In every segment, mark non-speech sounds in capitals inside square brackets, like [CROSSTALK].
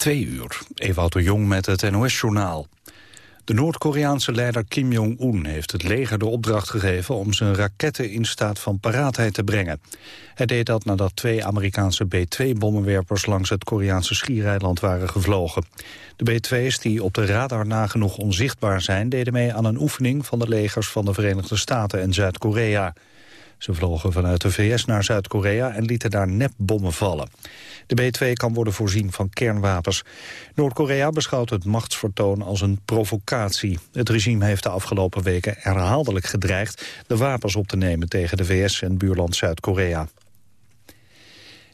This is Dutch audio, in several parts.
Twee uur. Ewout de Jong met het NOS-journaal. De Noord-Koreaanse leider Kim Jong-un heeft het leger de opdracht gegeven om zijn raketten in staat van paraatheid te brengen. Hij deed dat nadat twee Amerikaanse B-2-bommenwerpers langs het Koreaanse schiereiland waren gevlogen. De B-2's, die op de radar nagenoeg onzichtbaar zijn, deden mee aan een oefening van de legers van de Verenigde Staten en Zuid-Korea. Ze vlogen vanuit de VS naar Zuid-Korea en lieten daar nepbommen vallen. De B-2 kan worden voorzien van kernwapens. Noord-Korea beschouwt het machtsvertoon als een provocatie. Het regime heeft de afgelopen weken herhaaldelijk gedreigd... de wapens op te nemen tegen de VS en buurland Zuid-Korea.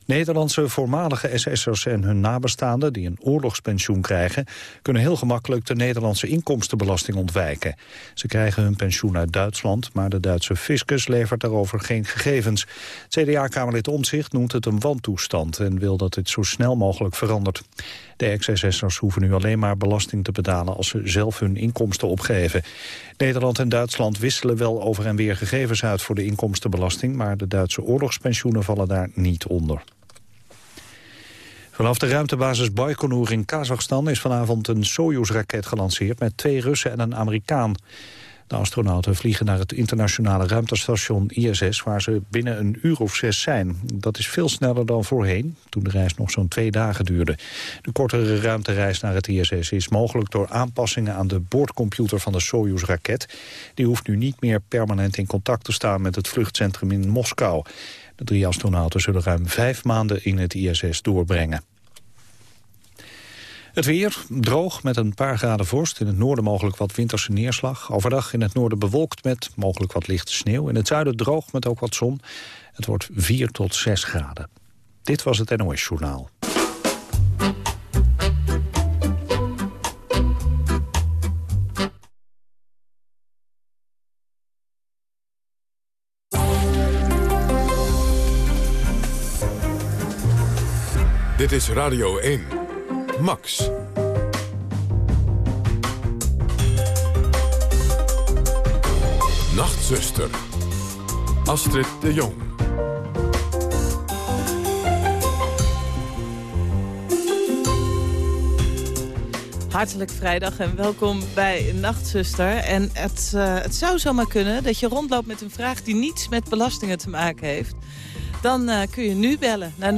Nederlandse voormalige SS'ers en hun nabestaanden die een oorlogspensioen krijgen, kunnen heel gemakkelijk de Nederlandse inkomstenbelasting ontwijken. Ze krijgen hun pensioen uit Duitsland, maar de Duitse fiscus levert daarover geen gegevens. CDA-kamerlid Omtzigt noemt het een wantoestand en wil dat dit zo snel mogelijk verandert. De ex-SS'ers hoeven nu alleen maar belasting te betalen als ze zelf hun inkomsten opgeven. Nederland en Duitsland wisselen wel over en weer gegevens uit voor de inkomstenbelasting, maar de Duitse oorlogspensioenen vallen daar niet onder. Vanaf de ruimtebasis Baikonur in Kazachstan is vanavond een Soyuz-raket gelanceerd met twee Russen en een Amerikaan. De astronauten vliegen naar het internationale ruimtestation ISS... waar ze binnen een uur of zes zijn. Dat is veel sneller dan voorheen, toen de reis nog zo'n twee dagen duurde. De kortere ruimtereis naar het ISS is mogelijk door aanpassingen... aan de boordcomputer van de Soyuz-raket. Die hoeft nu niet meer permanent in contact te staan... met het vluchtcentrum in Moskou. De drie astronauten zullen ruim vijf maanden in het ISS doorbrengen. Het weer, droog met een paar graden vorst. In het noorden mogelijk wat winterse neerslag. Overdag in het noorden bewolkt met mogelijk wat lichte sneeuw. In het zuiden droog met ook wat zon. Het wordt 4 tot 6 graden. Dit was het NOS Journaal. Dit is Radio 1. Max. Nachtzuster. Astrid de Jong. Hartelijk vrijdag en welkom bij Nachtzuster. En het, uh, het zou zomaar kunnen dat je rondloopt met een vraag die niets met belastingen te maken heeft. Dan uh, kun je nu bellen naar 0800-1121.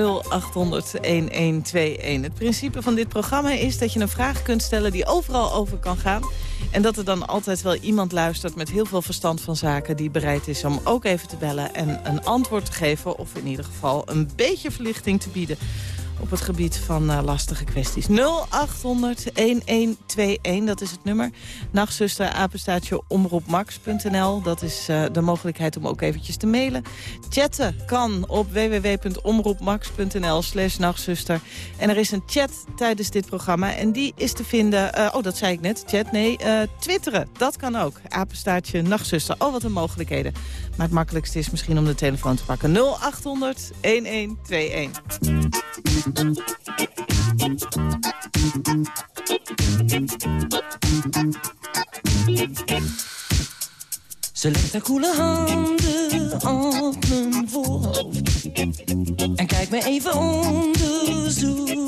Het principe van dit programma is dat je een vraag kunt stellen die overal over kan gaan. En dat er dan altijd wel iemand luistert met heel veel verstand van zaken... die bereid is om ook even te bellen en een antwoord te geven... of in ieder geval een beetje verlichting te bieden op het gebied van uh, lastige kwesties. 0800-1121, dat is het nummer. Nachtzuster, apenstaatje, omroepmax.nl. Dat is uh, de mogelijkheid om ook eventjes te mailen. Chatten kan op www.omroepmax.nl slash nachtzuster. En er is een chat tijdens dit programma. En die is te vinden, uh, oh dat zei ik net, chat, nee, twitteren. Dat kan ook. Apenstaatje, nachtzuster. Oh, wat een mogelijkheden. Maar het makkelijkste is misschien om de telefoon te pakken. 0800 1121. Ze legt haar koele handen op mijn voorhoofd En kijkt me even onderzoekend aan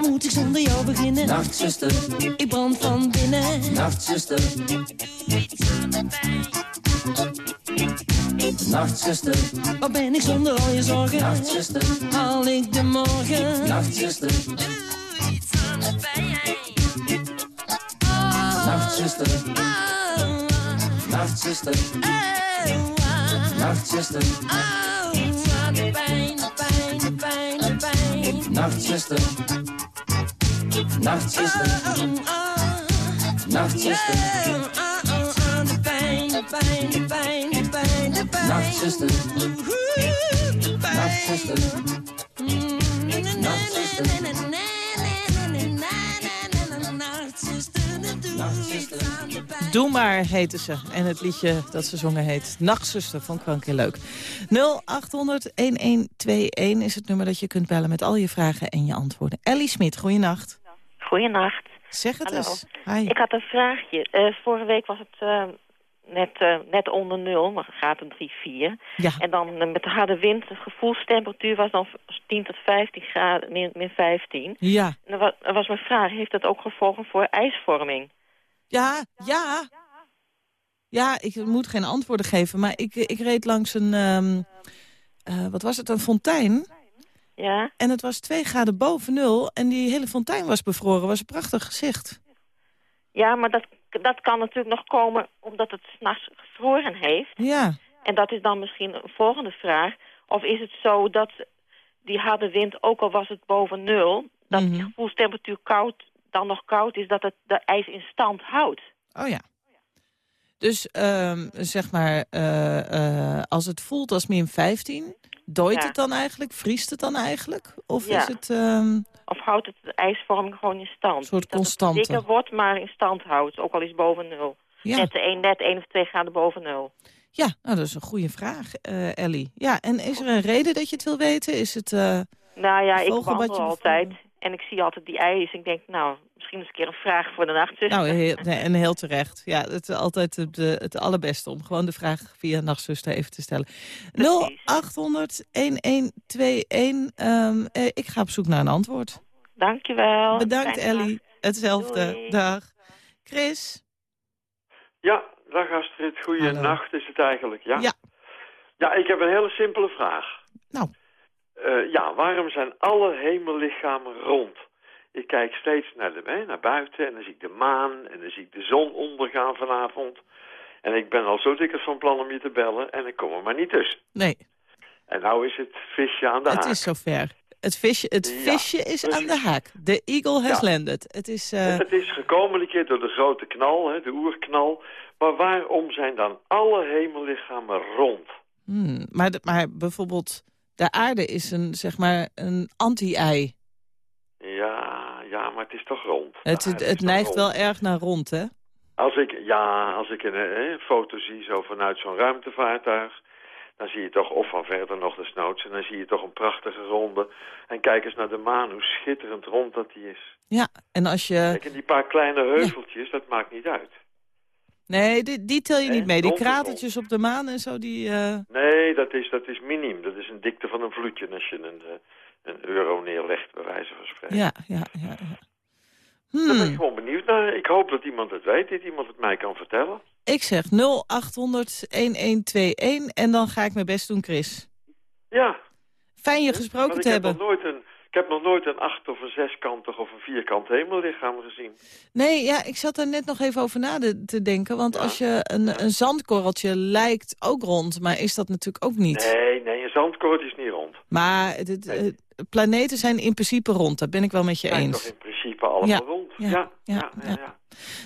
Wat moet ik zonder jou beginnen? Nachtzuster, ik brand van binnen. Nachtzuster, doe iets aan de pijn. Nachtzuster, wat ben ik zonder al je zorgen? Nachtzuster, haal ik de morgen? Nachtzuster, doe iets aan de pijn. Nachtzuster, Nachtzuster, Nachtzuster, iets aan de pijn, de pijn, de pijn, de pijn. Nachtzuster, Nachtzuster, Nachtzuster. De pijn, de pijn, de pijn, de pijn, de pijn. Nachtzuster. Nachtzuster. Doe maar, heten ze. En het liedje dat ze zongen heet Nachtzuster. Vond ik wel een keer leuk. 0800-1121 is het nummer dat je kunt bellen met al je vragen en je antwoorden. Ellie Smit, goeienacht. Goeienacht. Zeg het Hallo. eens. Hi. Ik had een vraagje. Eh, vorige week was het eh, net, eh, net onder nul, maar het gaat een 3, 4. Ja. En dan met de harde wind, de gevoelstemperatuur was dan 10 tot 15 graden, min, min 15. Ja. En dan wa- dan was mijn vraag, heeft dat ook gevolgen voor ijsvorming? Ja, ja. Ja, ik moet geen antwoorden geven, maar ik, ik reed langs een... ehm, eh, wat was het, een fontein. Ja? En het was twee graden boven nul. En die hele fontein was bevroren. was een prachtig gezicht. Ja, maar dat, dat kan natuurlijk nog komen omdat het s'nachts gevroren heeft. Ja. En dat is dan misschien een volgende vraag. Of is het zo dat die harde wind, ook al was het boven nul... dat die Mhm. gevoelstemperatuur koud, dan nog koud is, dat het de ijs in stand houdt? Oh ja. Dus ehm, zeg maar, eh, eh, als het voelt als min 15... dooit Ja. het dan eigenlijk? Vriest het dan eigenlijk? Of Ja. is het... ehm, Of houdt het de ijsvorming gewoon in stand? Een soort dat constante. het dikker wordt, maar in stand houdt, ook al is het boven nul. ja, Net, een, net één of twee graden boven nul. ja nou, dat is een goede vraag, eh, Ellie. Ja, en is er een reden dat je het wil weten? Is het... eh, Nou ja, ik wandel altijd. En ik zie altijd die ijs. Ik denk, nou, misschien eens een keer een vraag voor de nachtzuster. Nou, heel, nee, en heel terecht. Ja, het is altijd het, de- het allerbeste om gewoon de vraag via Nachtzuster even te stellen. 0800 1121. Ehm, eh, ik ga op zoek naar een antwoord. Dankjewel. Bedankt, Fijne Ellie. Hetzelfde. Doei. Dag. Chris? Ja, dag Astrid. Goeienacht is het eigenlijk, ja? Ja. Ja, ik heb een hele simpele vraag. Nou. Eh, ja, waarom zijn alle hemellichamen rond? Ik kijk steeds naar, de, hè, naar buiten en dan zie ik de maan en dan zie ik de zon ondergaan vanavond. En ik ben al zo dikwijls van plan om je te bellen en ik kom er maar niet tussen. Nee, En nou is het visje aan de het haak. is zover. Het visje, het Ja, visje is aan de haak. De eagle has Ja. landed. Het is... eh, Het is gekomen een keer door de grote knal, hè, de oerknal. Maar waarom zijn dan alle hemellichamen rond? hmm, maar, maar bijvoorbeeld, de aarde is een, zeg maar, een anti-ei. Ja, ja, maar het is toch rond. Het, Ja, het, neigt rond. wel erg naar rond, hè? Als ik, ja, als ik een, eh, een foto zie zo vanuit zo'n ruimtevaartuig... dan zie je toch, of van verder nog de snoots... en dan zie je toch een prachtige ronde. En kijk eens naar de maan, hoe schitterend rond dat die is. Ja, en als je... Kijk, en die paar kleine heuveltjes, dat maakt niet uit. Nee, die, die tel je niet mee. Die kratertjes op de maan en zo, die... eh, Nee, dat is, dat is miniem. Dat is een dikte van een vloedje als je een, eh, een euro neerlegt, bij wijze van spreken. ja, ja, ja. ja. Daar ben ik Hmm. gewoon benieuwd naar. Ik hoop dat iemand het weet, dat iemand het mij kan vertellen. Ik zeg 0800-1121 en dan ga ik mijn best doen, Chris. Ja. Fijn je gesproken ik te heb hebben. nog nooit een... Ik heb nog nooit een acht- of een zeskantig of een vierkant hemellichaam gezien. Nee, ja, ik zat er net nog even over na de- te denken. Want Ja. als je een, een zandkorreltje lijkt ook rond, maar is dat natuurlijk ook niet. Nee, nee, een zandkoord is niet rond. Maar Nee. eh, planeten zijn in principe rond, dat ben ik wel met je Zijn toch eens. in principe allemaal Ja, rond? ja. ja. ja.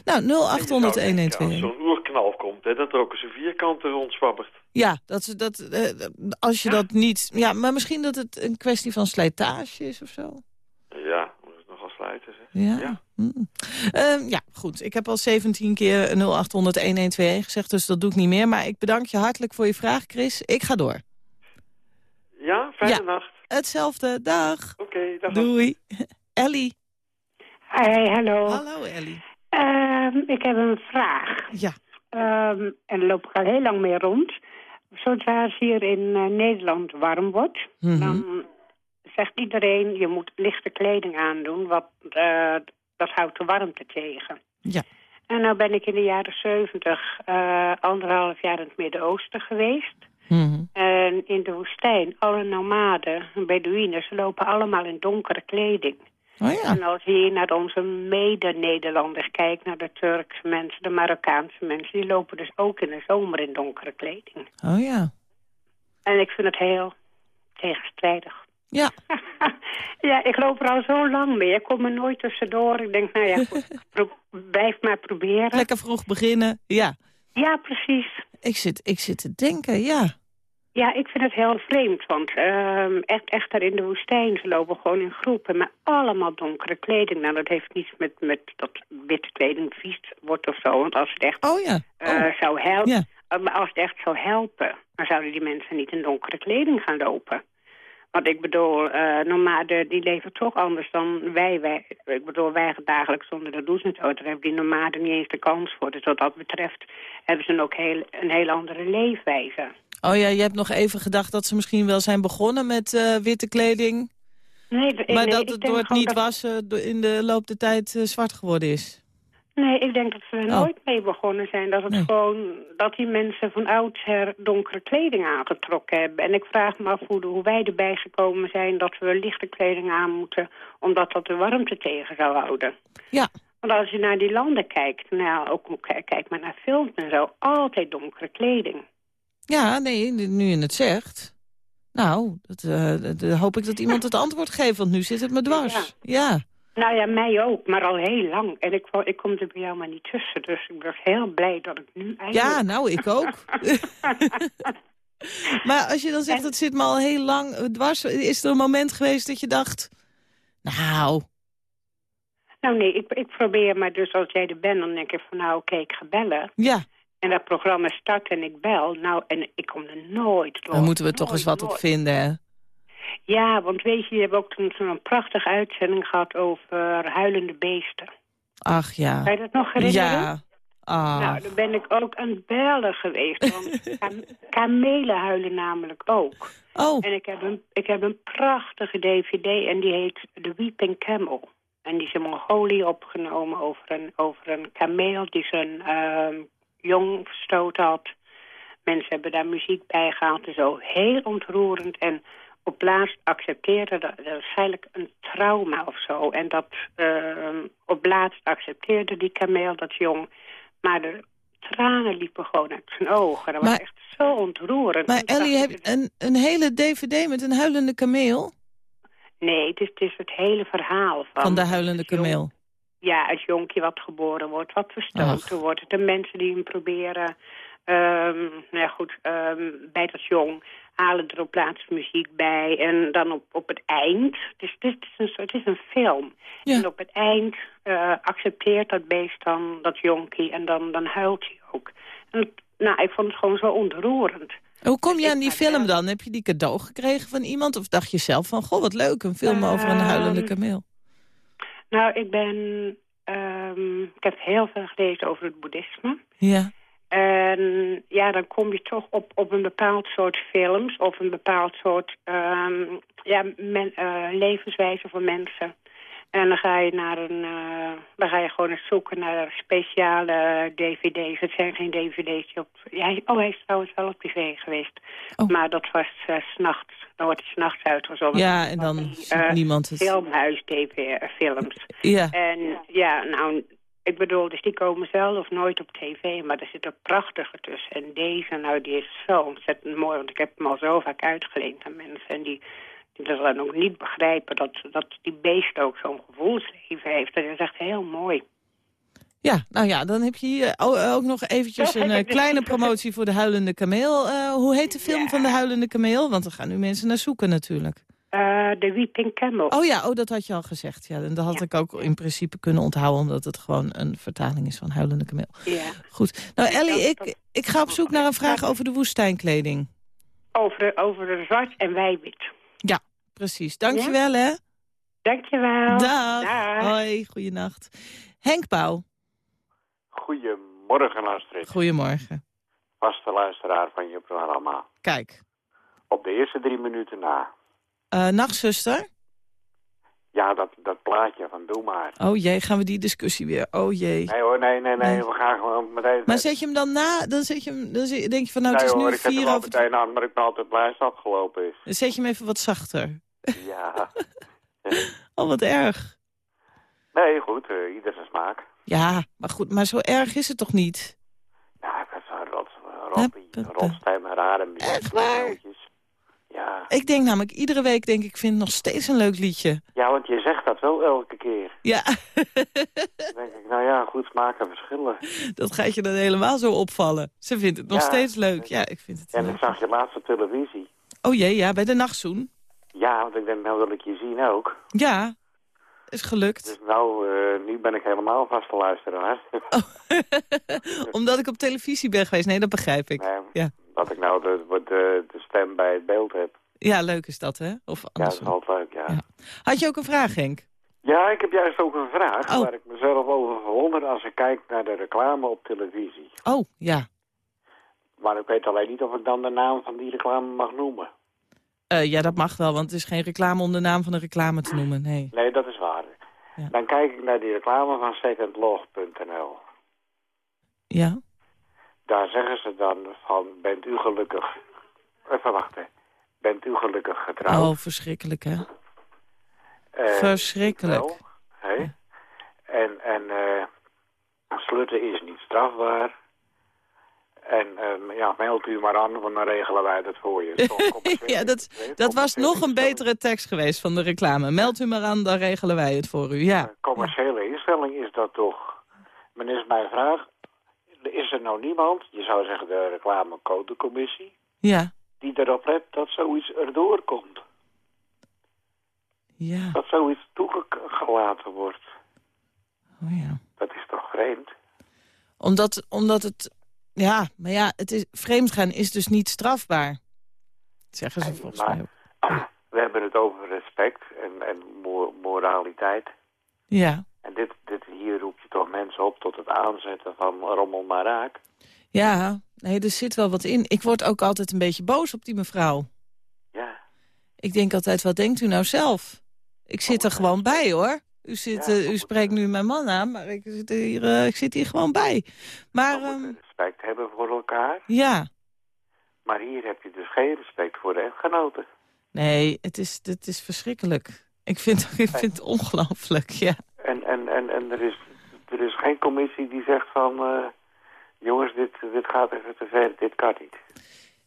Nou, En je zou 0800 denken, Als 1121. zo'n oerknal komt, hè, dat er ook eens een vierkante rondzwabbert. Ja, dat, ze- dat, eh, als je dat niet... Ja, maar misschien dat het een kwestie van slijtage is of zo. Ja, moet het nogal sluiten, zeg. Ja. Ja. Mm. Ehm, ja, goed. Ik heb al 17 keer 0800 1121 gezegd, dus dat doe ik niet meer. Maar ik bedank je hartelijk voor je vraag, Chris. Ik ga door. Ja, fijne Ja. nacht. Hetzelfde. Dag. Oké, dag. Doei. [LAUGHS] Ellie. Hi, hallo. Hallo, Ellie. Ehm, ik heb een vraag. Ja. Ehm, en daar loop ik al heel lang mee rond. Zodra het hier in eh, Nederland warm wordt, Mhm. dan zegt iedereen... je moet lichte kleding aandoen, want eh, dat houdt de warmte tegen. Ja. En nou ben ik in de jaren zeventig eh, anderhalf jaar in het Midden-Oosten geweest. Mhm. En in de woestijn, alle nomaden, Bedouinen, ze lopen allemaal in donkere kleding. Oh ja. En als je hier naar onze mede-Nederlanders kijkt, naar de Turkse mensen, de Marokkaanse mensen, die lopen dus ook in de zomer in donkere kleding. Oh ja. En ik vind het heel tegenstrijdig. Ja. [LAUGHS] ja, ik loop er al zo lang mee. Ik kom er nooit tussendoor. Ik denk, nou ja, [LAUGHS] goed, blijf maar proberen. Lekker vroeg beginnen. Ja. Ja, precies. Ik zit, ik zit te denken, ja. Ja, ik vind het heel vreemd, want ehm, echt, echt daar in de woestijn, ze lopen gewoon in groepen met allemaal donkere kleding. Nou, dat heeft niets met, met dat witte kleding vies wordt of zo, want als het echt Oh ja. eh, Oh. zou helpen, Ja. maar als het echt zou helpen, dan zouden die mensen niet in donkere kleding gaan lopen. Want ik bedoel, eh nomaden die leven toch anders dan wij. wij ik bedoel, wij gaan dagelijks zonder de douche en zo. Daar hebben die nomaden niet eens de kans voor. Dus wat dat betreft hebben ze ook heel, een heel andere leefwijze. Oh ja, je hebt nog even gedacht dat ze misschien wel zijn begonnen met eh, witte kleding. Nee, Maar nee, dat het door het niet dat- wassen in de loop der tijd eh, zwart geworden is. Nee, ik denk dat ze er Oh. nooit mee begonnen zijn. Dat het Nee. gewoon dat die mensen van oudsher donkere kleding aangetrokken hebben. En ik vraag me af hoe, hoe wij erbij gekomen zijn dat we lichte kleding aan moeten, omdat dat de warmte tegen zou houden. Ja. Want als je naar die landen kijkt, nou ook kijk, maar naar films en zo, altijd donkere kleding. Ja, nee, nu je het zegt. Nou, dat, eh, dat- dat hoop ik dat iemand het antwoord geeft, want nu zit het me dwars. Ja. Nou ja, mij ook, maar al heel lang. En ik, ik kom er bij jou maar niet tussen, dus ik ben heel blij dat ik nu eigenlijk... Ja, nou, ik ook. [LAUGHS] maar als je dan zegt, het zit me al heel lang dwars... is er een moment geweest dat je dacht... Nou, Nou nee, ik, ik probeer maar dus als jij er bent, dan denk ik van nou oké, ik ga bellen. ja, En dat programma start en ik bel. Nou, en ik kom er nooit door. daar moeten we toch Nooit, eens wat op nooit. vinden, hè? Ja, want weet je, je hebt ook toen zo'n prachtige uitzending gehad over huilende beesten. Ach ja. Kan je dat nog herinneren? Ja. Nou, dan ben ik ook aan het bellen geweest. Want [LAUGHS] kam- kamelen huilen namelijk ook. Oh, En ik heb, een, ik heb een prachtige dvd en die heet The Weeping Camel. En die is in Mongolië opgenomen over een, over een kameel die zijn ehm, jong verstoten had. Mensen hebben daar muziek bij gehaald en zo. Heel ontroerend. En op laatst accepteerde dat, dat was waarschijnlijk een trauma of zo. En dat ehm, op laatst accepteerde die kameel dat jong. Maar de tranen liepen gewoon uit zijn ogen. Dat was echt zo ontroerend. maar Ellie, heb je een, een hele dvd met een huilende kameel? Nee, het is, het is het hele verhaal van... Van de huilende kameel. Ja, het jonkje wat geboren wordt, wat verstoten wordt. De mensen die hem proberen... ehm, nou ja, goed, ehm, bij dat jong halen er op laatst muziek bij. En dan op, op het eind... Het is, het, is een, soort- het is een film. Ja. En op het eind eh, accepteert dat beest dan dat jonkie en dan, dan huilt hij ook. En, nou, ik vond het gewoon zo ontroerend. Hoe kom je Ik aan die film dan? Heb je die cadeau gekregen van iemand? Of dacht je zelf van, goh, wat leuk, een film over een huilende Ehm, kameel? Nou, ik ben... ehm, ik heb heel veel gelezen over het boeddhisme. Ja. En ja, dan kom je toch op, op een bepaald soort films... of een bepaald soort ehm, ja, men, eh, levenswijze van mensen... En dan ga je naar een, eh, dan ga je gewoon eens zoeken naar speciale dvd's. Het zijn geen dvd's op... Ja, oh, hij is trouwens wel op tv geweest. Oh. Maar dat was eh, 's s'nachts. Dan wordt hij s'nachts uitgezonden. Ja, en dan Die, niemand het. Filmhuis-tv-films. Ja, En ja, nou, ik bedoel, dus die komen zelf nooit op tv, maar er zitten prachtige tussen. En deze, nou, die is zo ontzettend mooi, want ik heb hem al zo vaak uitgeleend aan mensen. En die, die dat dan ook niet begrijpen dat, dat die beest ook zo'n gevoelsleven heeft. Dat is echt heel mooi. ja, nou ja, dan heb je hier o- ook nog eventjes een eh, kleine promotie voor de Huilende Kameel. Eh, hoe heet de film Ja. van de Huilende Kameel? Want er gaan nu mensen naar zoeken natuurlijk. Eh The Weeping Camel. Oh ja, oh, dat had je al gezegd. Ja, en dat had Ja. ik ook in principe kunnen onthouden... omdat het gewoon een vertaling is van Huilende Kameel. Ja. Goed. Nou, Ellie, dat- ik, dat- ik ga op zoek naar een vraag over de woestijnkleding. Over, over de zwart en wij-wit. Precies. Dankjewel, hè. Dankjewel. Dag. Dag. Hoi, goeienacht. Henk Pauw, Goedemorgen Astrid, goedemorgen. vaste luisteraar van je programma. Kijk, Op de eerste drie minuten na. Eh nachtzuster. Ja, dat, dat plaatje van Doe maar. Oh jee, gaan we die discussie weer. Oh jee. Nee hoor, nee, nee, nee, Nee. we gaan gewoon meteen... Maar zet je hem dan na, dan, zet je hem, dan denk je van nou, nee het is hoor, nu vier al over... meteen aan, maar ik ben altijd blij als het afgelopen is. Dan zet je hem even wat zachter. Ja. [LAUGHS] Oh, wat erg. Nee, goed, eh, ieder zijn smaak. Ja, maar goed, maar zo erg is het toch niet? Ja, ik heb zo'n rot, rotstem, rare. Echt waar? Ja. Ik denk namelijk iedere week, denk ik, vind nog steeds een leuk liedje. ja, want je zegt dat wel elke keer. Ja, [LAUGHS] Dan denk ik, nou ja, goed, smaken verschillen. dat gaat je dan helemaal zo opvallen. Ze vindt het nog Ja. steeds leuk. Ja, ik vind het En leuk. ik zag je laatst op televisie. Oh jee, ja, bij de nachtzoen. Ja, want ik denk, nou wil ik je zien ook. Ja, is gelukt. Dus nou, eh, nu ben ik helemaal vaste luisteraar. [LAUGHS] Omdat ik op televisie ben geweest. Nee, dat begrijp ik. Nee, Ja. Dat ik nou de, bij het beeld heb. Ja, leuk is dat, hè? Of Ja, dat is altijd leuk, ja. Ja. Had je ook een vraag, Henk? Ja, ik heb juist ook een vraag Oh. waar ik mezelf over verwonder als ik kijk naar de reclame op televisie. Oh, ja. Maar ik weet alleen niet of ik dan de naam van die reclame mag noemen. Eh, ja, dat mag wel, want het is geen reclame om de naam van de reclame te noemen. Nee. Nee, dat is waar. Ja. Dan kijk ik naar die reclame van secondlog.nl. Ja? Daar zeggen ze dan van, bent u gelukkig... Even wachten. Bent u gelukkig getrouwd? Oh, verschrikkelijk, hè? Eh, verschrikkelijk. hè? En, en eh, slutten is niet strafbaar. En eh, ja, meld u maar aan, want dan regelen wij dat voor je. [LAUGHS] Ja, dat, dat was nog een betere tekst geweest van de reclame. Meld u maar aan, dan regelen wij het voor u. Ja. Een commerciële instelling is dat toch. Maar is mijn vraag, is er nou niemand, je zou zeggen de reclamecodecommissie, Ja. Die erop let dat zoiets erdoor komt? Ja. Dat zoiets toegelaten wordt. Oh, ja. Dat is toch vreemd? Omdat, omdat het... Ja, maar ja, het is, vreemdgaan is dus niet strafbaar. Zeggen ze volgens maar- mij ook. We hebben het over respect en, en mo- moraliteit. Ja. En dit, dit hier roep je toch mensen op tot het aanzetten van rommel maar raak. Ja, nee, er zit wel wat in. Ik word ook altijd een beetje boos op die mevrouw. Ja, Ik denk altijd, wat denkt u nou zelf? Ik zit er gewoon bij, hoor. U, zit, Ja, eh, u spreekt nu mijn man aan, maar ik zit hier, eh, ik zit hier gewoon bij. Maar, we ehm, respect hebben voor elkaar. ja, Maar hier heb je dus geen respect voor de echtgenoten. nee, het is, het is verschrikkelijk. Ik vind, [LAUGHS] ik vind het ongelooflijk, ja. En, en, en, en er, is, er is geen commissie die zegt van... eh, jongens, dit, dit gaat even te ver, dit kan niet.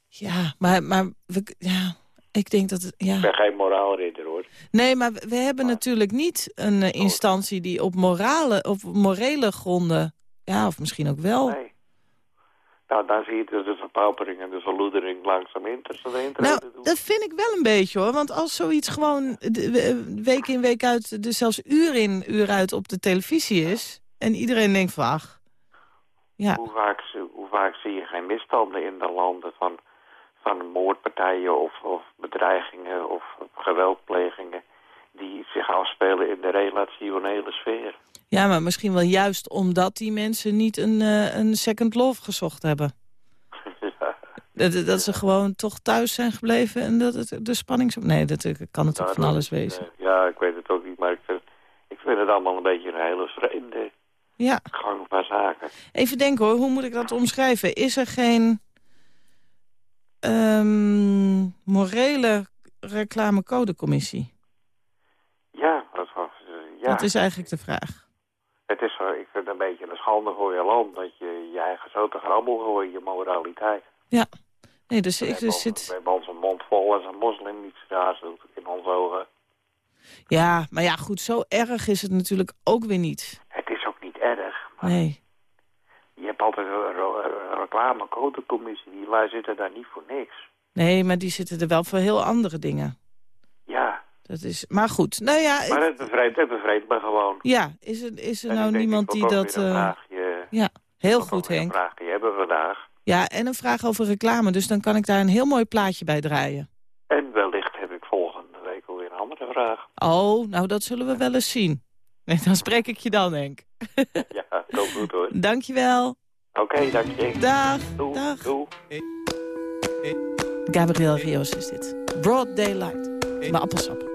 Ja, maar, maar we, ja, ik denk dat het... Ja. Ik ben geen moraalridder, hoor. Nee, maar we hebben natuurlijk niet een eh, instantie die op, morale, op morele gronden... Ja, of misschien ook wel. Nee. Nou, dan zie je dus de verpaupering en de verloedering langzaam in Nou, dat vind ik wel een beetje hoor. Want als zoiets gewoon we- week in week uit, dus zelfs uur in uur uit op de televisie is... en iedereen denkt van ach, ja, Hoe, vaak, zie- hoe vaak zie je geen misstanden in de landen van, van moordpartijen of, of bedreigingen of geweldplegingen die zich afspelen in de relationele sfeer. ja, maar misschien wel juist omdat die mensen niet een, eh, een second love gezocht hebben. [LAUGHS] ja. Dat, dat ze gewoon toch thuis zijn gebleven en dat het de spanning... Nee, dat eh, kan natuurlijk van Nou, alles wezen. Ja, ik weet het ook niet, maar ik vind, ik vind het allemaal een beetje een hele vreemde Ja, gang van zaken. even denken hoor, hoe moet ik dat omschrijven? Is er geen ehm, morele reclamecodecommissie? Ja, dat was... eh, ja. Dat is eigenlijk de vraag. Het is, ik vind het een beetje een schande voor je land dat je je eigen zo te grabbel gooit, je moraliteit. Ja, nee, dus we, ik dus ons- zit... we hebben onze mond vol als een moslim iets raars doet in onze ogen. Ja, maar ja, goed, zo erg is het natuurlijk ook weer niet. Het is ook niet erg, maar Nee. je hebt altijd een, reclamecodecommissie, die zitten daar niet voor niks. Nee, maar die zitten er wel voor heel andere dingen. Ja, Dat is, maar goed, nou ja, maar het bevreemdt, het me gewoon. ja is er, is er En nou niemand die dat... eh, vraagje, ja, heel goed Henk. Een vraagje hebben we vandaag. Ja, en een vraag over reclame, dus dan kan ik daar een heel mooi plaatje bij draaien. En wellicht heb ik volgende week alweer een andere vraag. Oh, nou dat zullen we wel eens zien. Nee, dan spreek ik je dan, Henk. ja, komt goed hoor. Dankjewel. Oké, dank je. Dag. Doei. Gabriel Rios is dit. Broad Daylight. Mijn appelsap.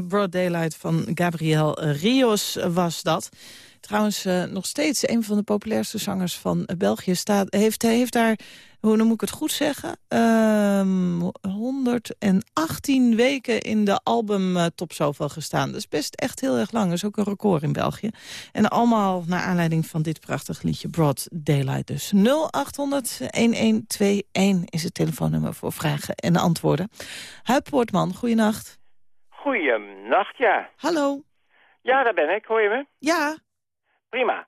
Broad Daylight van Gabriel Rios was dat. Trouwens, eh, nog steeds een van de populairste zangers van eh, België. Staat, heeft, heeft daar, hoe noem ik het goed zeggen... ehm 118 weken in de album eh, top zoveel gestaan. Dat is best echt heel erg lang. Dat is ook een record in België. En allemaal naar aanleiding van dit prachtige liedje Broad Daylight dus. 0800-1121 is het telefoonnummer voor vragen en antwoorden. Huip Poortman, goeienacht. Goeienacht, ja. Hallo. Ja, daar ben ik. Hoor je me? Ja, Prima.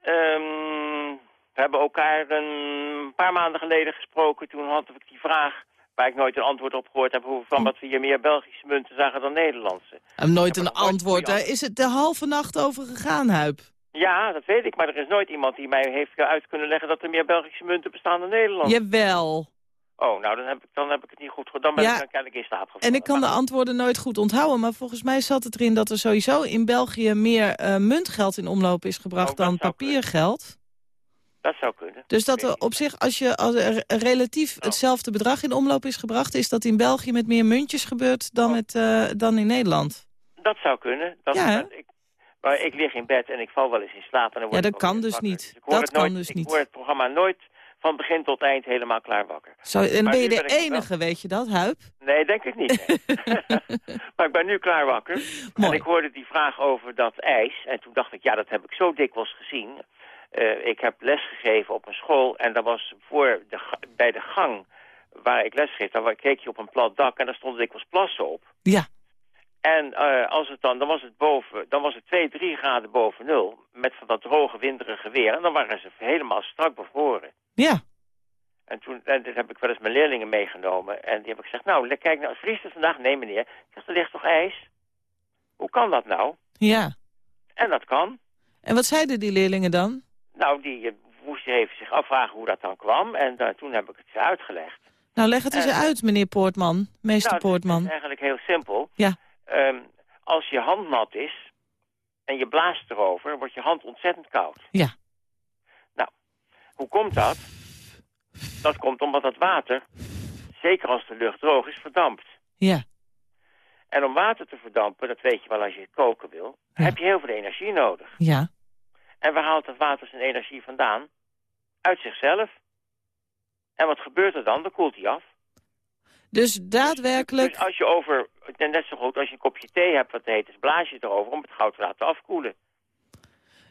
Ehm, we hebben elkaar een paar maanden geleden gesproken. Toen had ik die vraag, waar ik nooit een antwoord op gehoord heb... over van wat we hier meer Belgische munten zagen dan Nederlandse. heb nooit een antwoord. is het de halve nacht over gegaan, Huip. Ja, dat weet ik, maar er is nooit iemand die mij heeft uit kunnen leggen dat er meer Belgische munten bestaan dan Nederland. Jawel. Oh, nou, dan heb, ik, dan heb ik het niet goed gedaan. Dan ben Ja. ik dan kennelijk in slaap gevallen. En ik kan de antwoorden nooit goed onthouden, maar volgens mij zat het erin dat er sowieso in België meer eh, muntgeld in omloop is gebracht Oh, dan papiergeld. Dat zou kunnen. Dus dat er op zich, als, je, als er relatief Oh. hetzelfde bedrag in omloop is gebracht... is dat in België met meer muntjes gebeurt dan, met, eh, dan in Nederland. Dat zou kunnen. Dat, Ja, ik, maar ik lig in bed en ik val wel eens in slaap. En dan word Ja, ik dat kan dus niet. ik hoor Dat kan nooit, dus ik niet. hoor het programma nooit van begin tot eind helemaal klaar wakker. Zo, en ben je de ben wel- enige, weet je dat, Huip? Nee, denk ik niet. nee. [LAUGHS] [LAUGHS] maar ik ben nu klaar wakker. En Mooi. ik hoorde die vraag over dat ijs. En toen dacht ik, ja, dat heb ik zo dikwijls gezien. Eh, ik heb lesgegeven op een school. En daar was voor de, bij de gang waar ik lesgeef... daar keek je op een plat dak en daar stonden dikwijls plassen op. Ja. En eh, als het dan, dan was het boven, dan was het 2, 3 graden boven nul. Met van dat droge, winderige weer. En dan waren ze helemaal strak bevroren. Ja. En toen en dit heb ik wel eens mijn leerlingen meegenomen. En die heb ik gezegd, nou, kijk nou, vriest het vandaag? Nee, meneer. Ik zeg, er ligt toch ijs? Hoe kan dat nou? Ja. En dat kan. En wat zeiden die leerlingen dan? Nou, die eh, moesten even zich afvragen hoe dat dan kwam. En eh, toen heb ik het ze uitgelegd. Nou, leg het eens uit, meneer Poortman. Meester Nou, het Poortman. is eigenlijk heel simpel. Ja. Ehm, als je hand nat is en je blaast erover, wordt je hand ontzettend koud. Ja. Nou, hoe komt dat? Dat komt omdat het water, zeker als de lucht droog is, verdampt. Ja. En om water te verdampen, dat weet je wel als je koken wil, Ja. heb je heel veel energie nodig. Ja. En waar haalt het water zijn energie vandaan? Uit zichzelf. En wat gebeurt er dan? Dan koelt hij af. Dus daadwerkelijk... Dus als je over, net zo goed als je een kopje thee hebt wat heet is, blaas je het erover om het goud te laten afkoelen.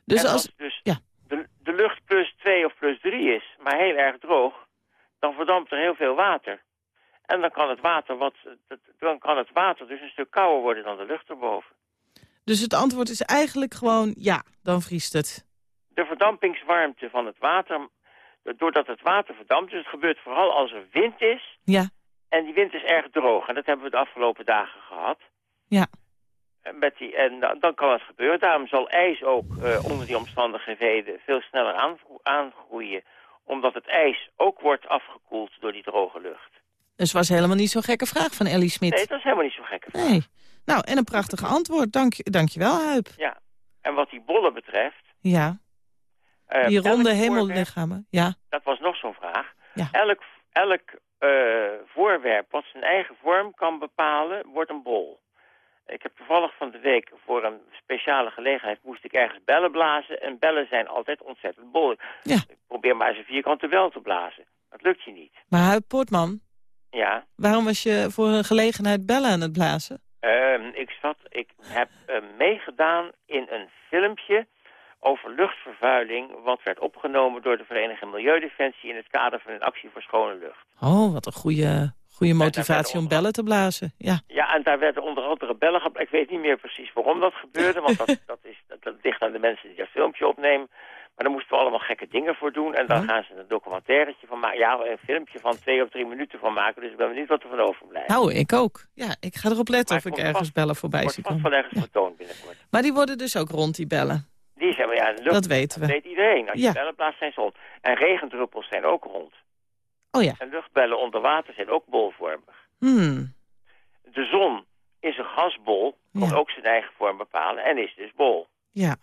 Dus en als... dus ja. de, de lucht plus 2 of plus 3 is, maar heel erg droog, dan verdampt er heel veel water. En dan kan het water, wat, dan kan het water dus een stuk kouder worden dan de lucht erboven. Dus het antwoord is eigenlijk gewoon ja, dan vriest het. De verdampingswarmte van het water, doordat het water verdampt, dus het gebeurt vooral als er wind is, Ja. En die wind is erg droog. En dat hebben we de afgelopen dagen gehad. Ja. En, met die, en dan, dan kan het gebeuren. Daarom zal ijs ook eh, onder die omstandigheden veel sneller aangroeien. Omdat het ijs ook wordt afgekoeld door die droge lucht. Dus was helemaal niet zo'n gekke vraag van Ellie Smit. Nee, dat is helemaal niet zo gek. Nee. Nou, en een prachtige antwoord. Dank, je- dank je wel, Huip. Ja. En wat die bollen betreft... Ja, eh, die ronde hemellichamen. Ja, Dat was nog zo'n vraag. Ja. Elk, elk eh, voorwerp wat zijn eigen vorm kan bepalen, wordt een bol. Ik heb toevallig van de week voor een speciale gelegenheid moest ik ergens bellen blazen. En bellen zijn altijd ontzettend bol. Ja. Ik probeer maar eens een vierkante bel te blazen. Dat lukt je niet. maar Huip Poortman, Ja. waarom was je voor een gelegenheid bellen aan het blazen? Ehm, ik, zat, ik heb eh, meegedaan in een filmpje over luchtvervuiling... wat werd opgenomen door de Vereniging Milieudefensie... in het kader van een actie voor schone lucht. Oh, wat een goede, goede motivatie om onder- bellen te blazen. Ja, Ja, en daar werden onder andere bellen gebruikt. Ik weet niet meer precies waarom dat gebeurde, want dat, [LAUGHS] dat, is, dat, dat ligt aan de mensen die dat filmpje opnemen. Maar daar moesten we allemaal gekke dingen voor doen. En dan gaan ze een documentairetje van maken. Ja, een filmpje van twee of drie minuten van maken. Dus ik ben benieuwd wat er van overblijft. nou, ik ook. Ja, ik ga erop letten Maar of ik ergens vast- bellen voorbij zie komen. wel ergens vertoond binnenkort. Maar die worden dus ook rond, die bellen. Die zijn, ja, de lucht, Dat weten we. weet iedereen. Als Ja. je bellen blaast, zijn ze rond. En regendruppels zijn ook rond. Oh ja. En luchtbellen onder water zijn ook bolvormig. Hmm. De zon is een gasbol, kan Ja. ook zijn eigen vorm bepalen en is dus bol. Ja.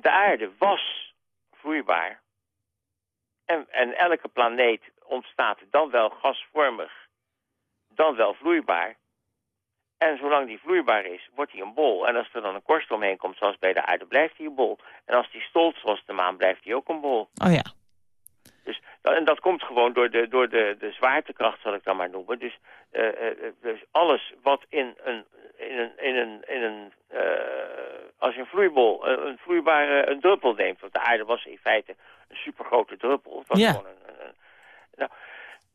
De aarde was vloeibaar. En, en elke planeet ontstaat dan wel gasvormig, dan wel vloeibaar. En zolang die vloeibaar is, wordt hij een bol. En als er dan een korst omheen komt, zoals bij de aarde, blijft hij een bol. En als die stolt zoals de maan, blijft hij ook een bol. Oh ja. Dus, en dat komt gewoon door de, door de, de zwaartekracht, zal ik dan maar noemen. Dus, eh, eh, eh, dus alles wat in een, in een, in een, in een als je een vloeibol, een, een vloeibare een druppel neemt, want de aarde was in feite een supergrote druppel. Het was Ja. gewoon een, nou,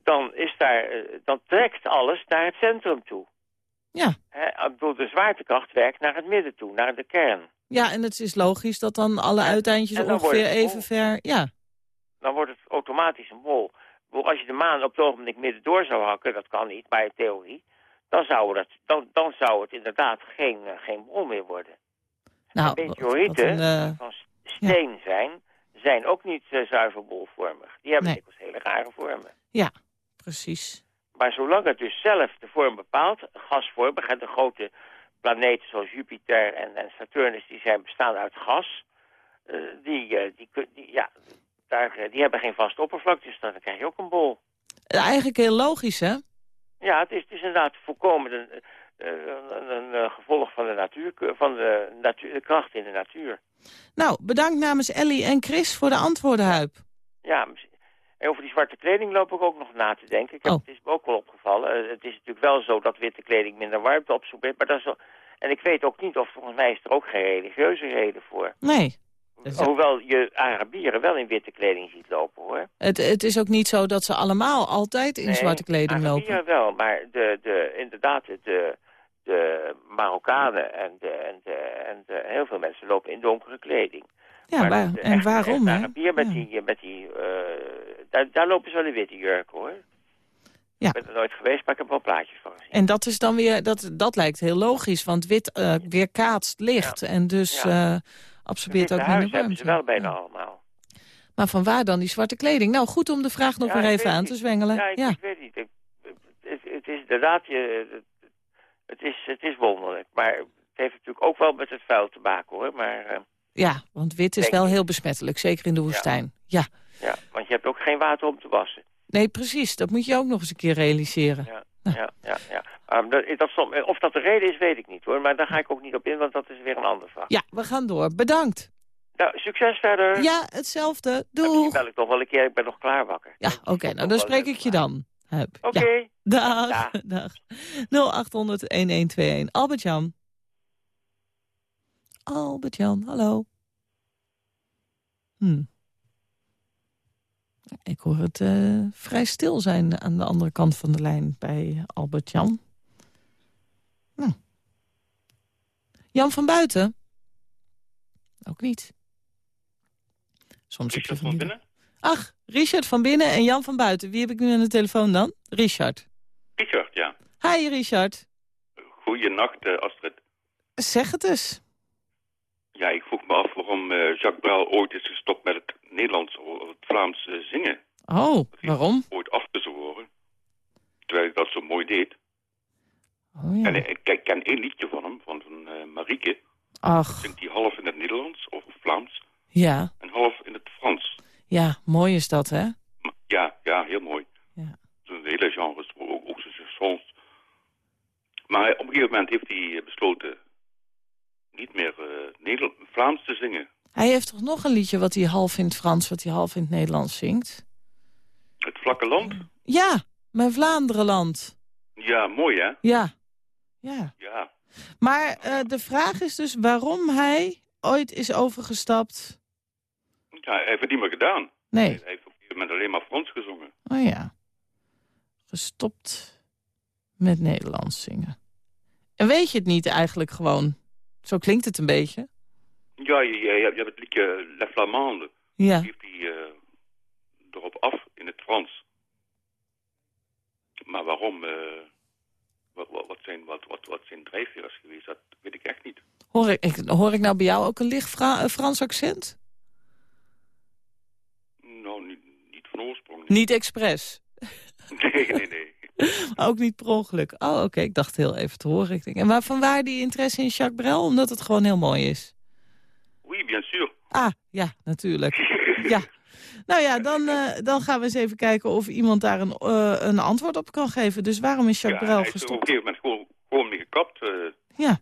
dan, is daar, dan trekt alles naar het centrum toe. Ja. Hè, ik bedoel, de zwaartekracht werkt naar het midden toe, naar de kern. Ja, en het is logisch dat dan alle uiteindjes en dan ongeveer even ver... Ja. dan wordt het automatisch een bol. Als je de maan op het ogenblik midden door zou hakken, dat kan niet, maar in theorie, dan zou, dat, dan, dan zou het inderdaad geen, eh, geen bol meer worden. Nou, Meteorieten eh, van steen zijn, zijn ook niet uh, zuiver bolvormig. Die hebben Nee. dikwijls hele rare vormen. Ja, precies. Maar zolang het dus zelf de vorm bepaalt, gasvormig, en de grote planeten zoals Jupiter en, en Saturnus, die zijn bestaan uit gas, eh, die, eh, die, ja, daar, eh, die hebben geen vast oppervlak, dus dan krijg je ook een bol. Eigenlijk heel logisch, hè? Ja, het is, het is inderdaad volkomen een, een, een, gevolg van de natuur, van de, natuur, de kracht in de natuur. Nou, bedankt namens Ellie en Chris voor de antwoorden, Huip. Ja, en over die zwarte kleding loop ik ook nog na te denken. Ik heb, Oh. Het is me ook wel opgevallen. Eh, Het is natuurlijk wel zo dat witte kleding minder warmte opzoekt. Maar dat is wel... En ik weet ook niet of volgens mij is er ook geen religieuze reden voor. Nee. Dus Hoewel je Arabieren wel in witte kleding ziet lopen, hoor. Het, het is ook niet zo dat ze allemaal altijd in Nee, zwarte kleding lopen. Arabieren wel, maar de, de, inderdaad, de, de Marokkanen en, de, en, de, en de, heel veel mensen lopen in donkere kleding. Ja, Maar waar- de en waarom, hè? Arabier met Ja. die, met die eh, daar, daar lopen ze wel in witte jurken, hoor. Ja. Ik ben er nooit geweest, maar ik heb wel plaatjes van gezien. En dat is dan weer, dat, dat lijkt heel logisch, want wit eh weerkaatst licht en dus Ja. eh absorbeert ook minder hebben ze warmte. wel bijna allemaal. Maar van waar dan die zwarte kleding? Nou, goed om de vraag nog weer even aan niet. te zwengelen. Ja, ik, weet niet. Ik, het, het is inderdaad, je, het, het, is, het is wonderlijk. Maar het heeft natuurlijk ook wel met het vuil te maken, hoor. Maar eh, Ja, want wit is Denk wel ik. heel besmettelijk, zeker in de woestijn. Ja. ja, want je hebt ook geen water om te wassen. Nee, precies. Dat moet je ook nog eens een keer realiseren. Ja, ja, ja. ja. Um, dat, of dat de reden is, weet ik niet, hoor. Maar daar ga ik ook niet op in, want dat is weer een andere vraag. Ja, we gaan door. Bedankt. Nou, succes verder. Ja, hetzelfde. Misschien Doeg. bel ik nog wel een keer. Ik ben nog klaar wakker. Ja, oké. nou, dan spreek ik je dan. Oké. Ja. [LAUGHS] Dag. Dag. 0800-1121. Albert-Jan. Albert-Jan, hallo. Hm. Ik hoor het eh, vrij stil zijn aan de andere kant van de lijn bij Albert-Jan. Nou. Jan van Buiten? Ook niet. Soms je van die- Ach, Richard van binnen en Jan van buiten. Wie heb ik nu aan de telefoon dan? Richard. Richard, ja. Hi Richard. Goeienacht, eh, Astrid. Zeg het eens. Ja, ik vroeg me af waarom eh, Jacques Brel ooit is gestopt met het Nederlands of het Vlaams eh, zingen. Oh, waarom? Ooit afgezworen. Terwijl ik dat zo mooi deed. Oh ja. En ik, ik ken één liedje van hem, van, van eh, Marieke. Ach, Zingt hij half in het Nederlands of Vlaams ja. en half in het Frans. Ja, mooi is dat, hè? Ja, ja, heel mooi. Ja. Zo'n hele genres, ook, ook zijn chansons. Maar op een gegeven moment heeft hij eh, besloten niet meer eh, Nederland, Vlaams te zingen. Hij heeft toch nog een liedje wat hij half in het Frans, wat hij half in het Nederlands zingt? Het vlakke land? Ja, mijn Vlaanderenland. Ja, mooi hè? Ja. Ja. Ja. Maar eh, de vraag is dus waarom hij ooit is overgestapt. ja hij heeft het niet meer gedaan. Nee. Hij heeft op een gegeven moment alleen maar Frans gezongen. Oh ja. Gestopt met Nederlands zingen. En weet je het niet eigenlijk gewoon? Zo klinkt het een beetje. Ja, je, je, je hebt het liedje La Flamande. Ja. Die heeft hij eh, erop af in het Frans. Maar waarom? eh, wat, wat, zijn, wat, wat, wat zijn drijfveer is geweest, dat weet ik echt niet. Hoor ik, ik- hoor ik nou bij jou ook een licht Fra- eh, Frans accent? Nou, niet, niet van oorsprong. Niet expres. [LAUGHS] Nee, nee, nee. [LAUGHS] Ook niet per ongeluk. Oh, oké. Ik dacht heel even te horen. Ik denk, en maar vanwaar die interesse in Jacques Brel? Omdat het gewoon heel mooi is. Oui, bien sûr. Ah, ja, natuurlijk. [LAUGHS] Ja. Nou ja, dan, eh, dan gaan we eens even kijken of iemand daar een, eh, een antwoord op kan geven. Dus waarom is Jacques ja, Brel hij is op een gestopt? gegeven moment gewoon, gewoon mee gekapt. eh. Ja.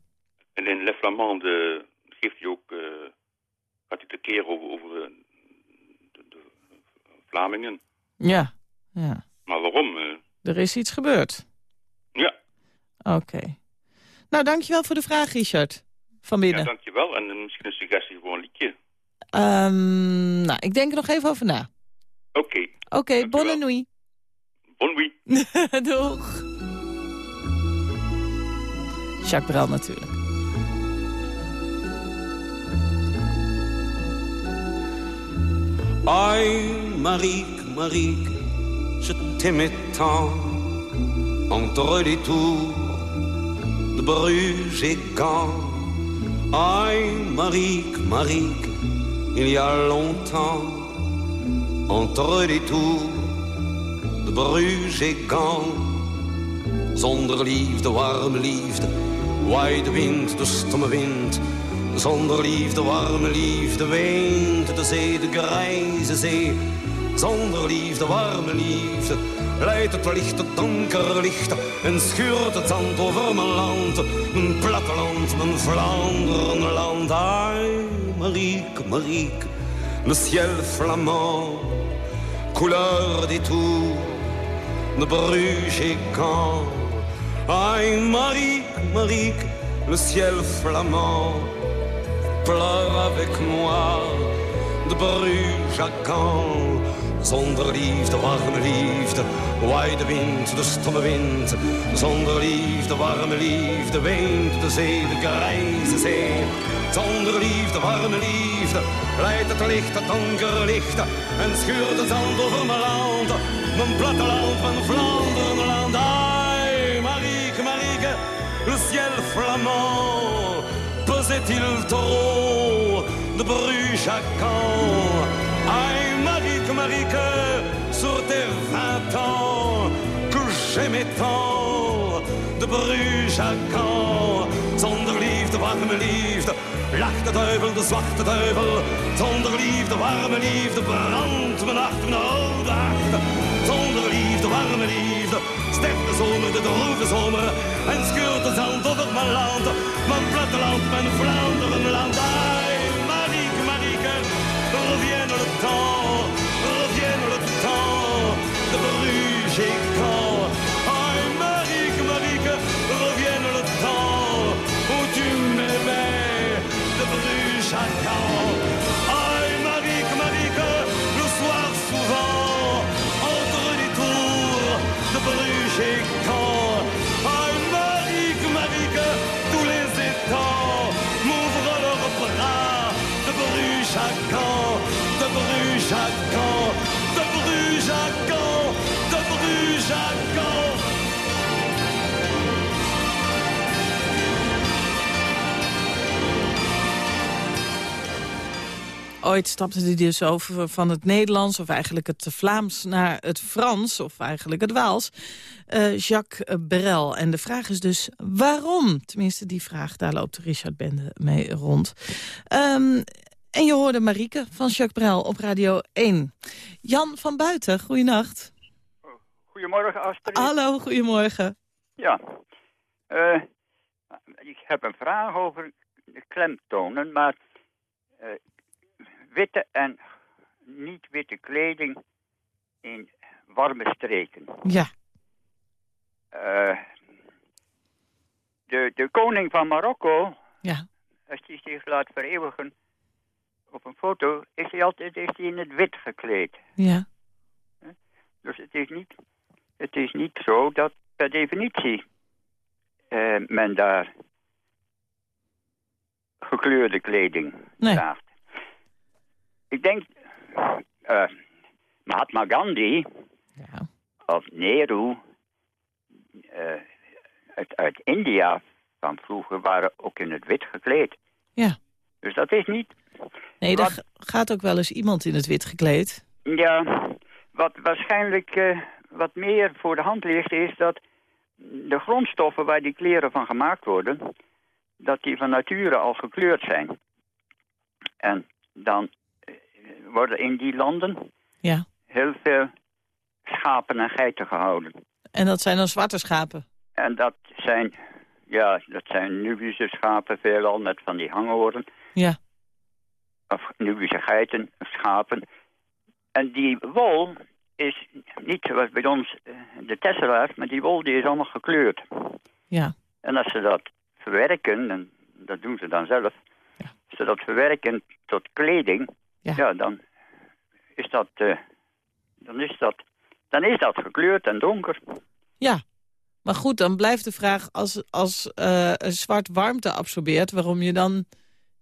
En in Le Flamande geeft hij ook, gaat hij te keren over, over de, de Vlamingen. Ja, ja. Maar waarom? Er is iets gebeurd. ja, Oké. Nou, dankjewel voor de vraag, Richard. Van ja, binnen. dankjewel. En eh, misschien een suggestie voor een liedje. Ehm, nou, ik denk er nog even over na. Oké, Oké, bonne nuit. bon nuit. [LAUGHS] Doeg. Jacques Brel natuurlijk. Aïe, Marique, Marique, je t'aimais tant entre les tours de Bruges et Caen. Aïe, Marique, Marique, il y a longtemps, entre les tours de Bruges et Gand. Zonder liefde, warme liefde, waait de wind, de stomme wind. Zonder liefde, warme liefde, weent de zee, de grijze zee. Zonder liefde, warme liefde, leidt het licht, het donkere licht. En schuurt het zand over mijn land, mijn platteland, mijn Vlaanderenland. Ai, Marieke, Marieke, le ciel flamand, couleur des tours de Bruges et Caen. Ai, Marique, Marique, le ciel flamand pleure avec moi de Bruges à Caen. Zonder liefde, warme liefde, waait de wind, de stomme wind. Zonder liefde, warme liefde, weent de zee, de grijze zee. Zonder liefde, warme liefde, leidt het licht, het donkere licht. En schuurt het zand over mijn land, mijn platteland, mijn Vlaanderenland. Ai, Marieke, Marieke, le ciel flamand, pesait-il trop de Bruges à Marieke, sur tes vingt ans que j'aimais tant, de Bruges à Caen. Zonder liefde, warme liefde, lacht de duivel, de zwarte duivel. Zonder liefde, warme liefde, brandt mijn hart, mijn oude hart. Zonder liefde, warme liefde, sterft de zomer, de droeve zomer. En schuurt de zand over mijn land, mijn platteland, mijn Vlaanderenland. Ai, Marieke, Marieke, revienne le temps, revienne le temps de Bruges et Caen. Ai, Marieke, Marieke, revienne le temps où tu m'aimais de Bruges à Caen. Ai, Marieke, Marieke, le soir souvent, entre les tours de Bruges et Caen. Ooit stapte hij dus over van het Nederlands, of eigenlijk het Vlaams, naar het Frans, of eigenlijk het Waals. eh, Jacques Brel. En de vraag is dus waarom? Tenminste, die vraag, daar loopt Richard Bende mee rond. Ehm, en je hoorde Marieke van Jacques Brel op Radio 1. Jan van Buiten, goeienacht. Goedemorgen, Astrid. Hallo, goedemorgen. Ja. Eh, ik heb een vraag over klemtonen, maar eh, witte en niet-witte kleding in warme streken. Ja. Eh, de, de koning van Marokko, Ja. als hij zich laat vereeuwigen op een foto, is hij altijd is hij in het wit gekleed. Ja. Dus het is niet, het is niet zo dat per definitie eh, men daar gekleurde kleding Nee. draagt. Ik denk, eh, Mahatma Gandhi of Nehru eh, uit, uit India van vroeger waren ook in het wit gekleed. Ja. Dus dat is niet Nee, daar g- gaat ook wel eens iemand in het wit gekleed. Ja, wat waarschijnlijk eh, wat meer voor de hand ligt is dat de grondstoffen waar die kleren van gemaakt worden, dat die van nature al gekleurd zijn. En dan worden in die landen Ja. heel veel schapen en geiten gehouden. En dat zijn dan zwarte schapen. En dat zijn, ja, dat zijn Nubische schapen veelal met van die hangoren. Ja. Of Nubische geiten, schapen. En die wol is niet zoals bij ons eh, de tesselaar, maar die wol die is allemaal gekleurd. Ja. En als ze dat verwerken, en dat doen ze dan zelf, als ze dat verwerken tot kleding, ja, dan is dat, eh, dan is dat, dan is dat gekleurd en donker. Ja. Maar goed, dan blijft de vraag, als, als eh, een zwart warmte absorbeert... waarom je dan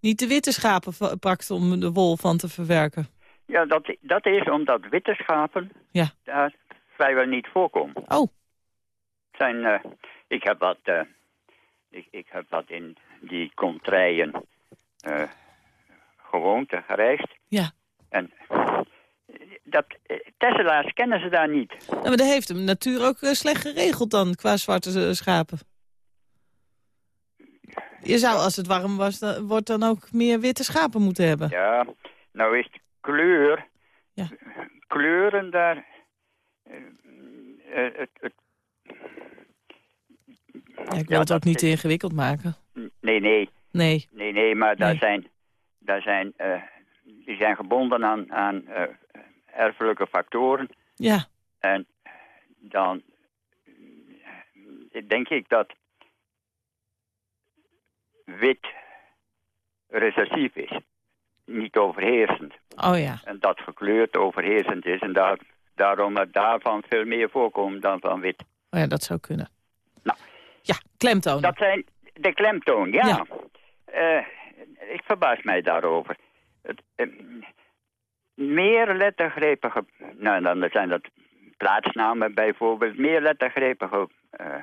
niet de witte schapen pakt om de wol van te verwerken. Ja, dat, dat is omdat witte schapen Ja. daar vrijwel niet voorkomen. Oh. Zijn, eh, ik, heb wat, ik, ik heb wat in die contraien gewoond en gereisd. Ja. En dat, eh, Tesla's kennen ze daar niet. Nou, maar dat heeft de natuur ook eh, slecht geregeld dan, qua zwarte eh, schapen. Je zou, als het warm was, dan, wordt dan ook meer witte schapen moeten hebben. Ja, nou is de kleur... Ja. Kleuren daar... het, het, Ja, ik wil het ook niet te ingewikkeld maken. nee, nee. Nee. Nee, nee, maar daar Nee. zijn... Daar zijn die zijn gebonden aan, aan eh, erfelijke factoren. Ja. En dan eh, denk ik dat wit recessief is. Niet overheersend. Oh ja. En dat gekleurd overheersend is. En daar, daarom er daarvan veel meer voorkomt dan van wit. Oh ja, dat zou kunnen. Nou. Ja, klemtoon. Dat zijn de klemtoon, ja. Ja. Eh, ik verbaas mij daarover. Het, eh, meer lettergrepige... Nou, dan zijn dat plaatsnamen bijvoorbeeld. Meer lettergrepige eh,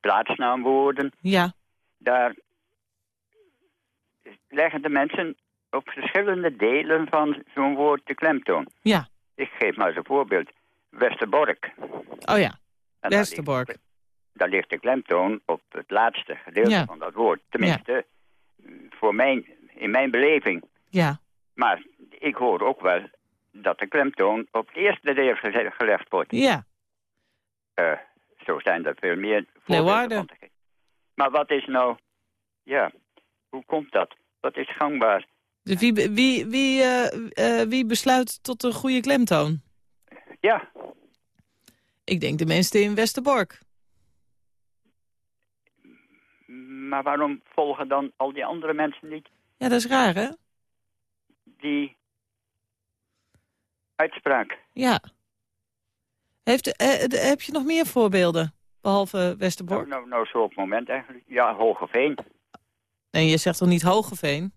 plaatsnaamwoorden. Ja. Daar leggen de mensen op verschillende delen van zo'n woord de klemtoon. Ja. Ik geef maar eens een voorbeeld. Westerbork. Oh ja. En daar Westerbork. ligt- Daar ligt de klemtoon op het laatste gedeelte Ja. van dat woord. Tenminste, voor mijn, in mijn beleving. Ja. Maar ik hoor ook wel dat de klemtoon op het eerste deel gelegd wordt. Ja. Eh, zo zijn er veel meer voorbeelden. Maar wat is nou... Ja, hoe komt dat? Wat is gangbaar? Dus wie, wie, wie, eh, eh, wie besluit tot een goede klemtoon? Ja, Ik denk de mensen in Westerbork. maar waarom volgen dan al die andere mensen niet Ja, dat is raar, hè? Die uitspraak? Ja. Heeft, eh, eh, heb je nog meer voorbeelden, behalve Westerbork? Nou, nou, nou, zo op het moment eigenlijk. Ja, Hogeveen. Nee, je zegt toch niet Hogeveen?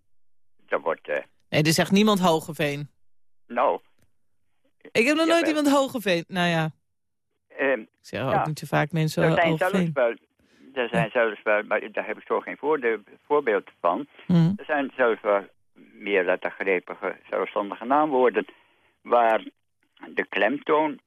Dat wordt... eh, Nee, er zegt niemand Hogeveen. nou, Ik heb nog nooit iemand Hogeveen. Nou ja, ehm, ik zeg Ja. ook niet zo vaak mensen er zijn zelfs Hogeveen. wel... Er zijn zelfs wel, maar daar heb ik zo geen voorbeeld van. Hm. Er zijn zelfs wel meer lettergrepige zelfstandige naamwoorden... waar de klemtoon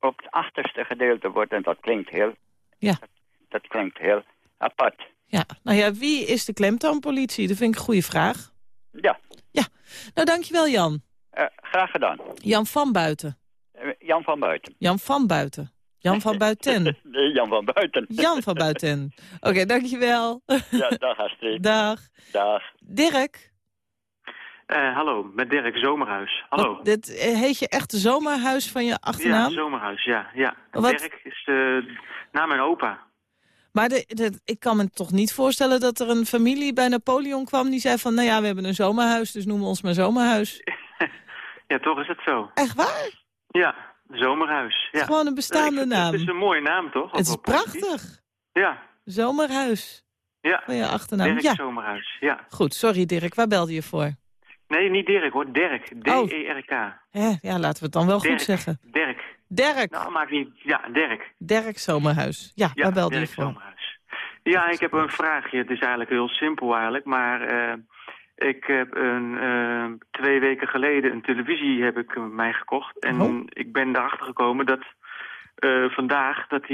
op het achterste gedeelte wordt. En dat klinkt heel... Ja. Dat, dat klinkt heel apart. Ja, nou ja, wie is de klemtoonpolitie? Dat vind ik een goede vraag. Ja, Ja, nou dankjewel Jan. eh, graag gedaan. Jan van Buiten. Eh, Jan van Buiten. Jan van Buiten. Jan van Buiten. [LAUGHS] Nee, Jan van Buiten. [LAUGHS] Jan van Buiten. Oké, dankjewel. Ja, dag Astrid. [LAUGHS] Dag. Dag. Dirk. Eh, hallo, met Dirk Zomerhuis. Hallo. Wat, dit eh, heet je echt zomerhuis van je Ja, achternaam? Zomerhuis, ja. ja. Wat? Dirk is de naam mijn opa. Maar de, de- ik kan me toch niet voorstellen dat er een familie bij Napoleon kwam... die zei van, nou ja, we hebben een zomerhuis, dus noemen we ons maar zomerhuis. Ja, toch is het zo. Echt waar? Ja, Zomerhuis. Ja. Gewoon een bestaande naam. Het is een mooie naam, toch? Het is prachtig. Ja, Zomerhuis. ja. Van je achternaam. Dirk Ja. Zomerhuis, ja. Goed, sorry Dirk, waar belde je voor? Nee, niet Dirk hoor, Dirk. D-E-R-K. Hè, ja, laten we het dan wel Dirk. goed zeggen. Dirk. Dirk. Nou, maakt niet... Ja, Dirk. Dirk Zomerhuis. Ja, Ja, waar belde Dirk je voor? Zomerhuis. Ja, ik heb een vraagje. Het is eigenlijk heel simpel eigenlijk, maar eh, ik heb een, eh, twee weken geleden een televisie heb ik eh, mij gekocht. En Oh. ik ben erachter gekomen dat eh, vandaag dat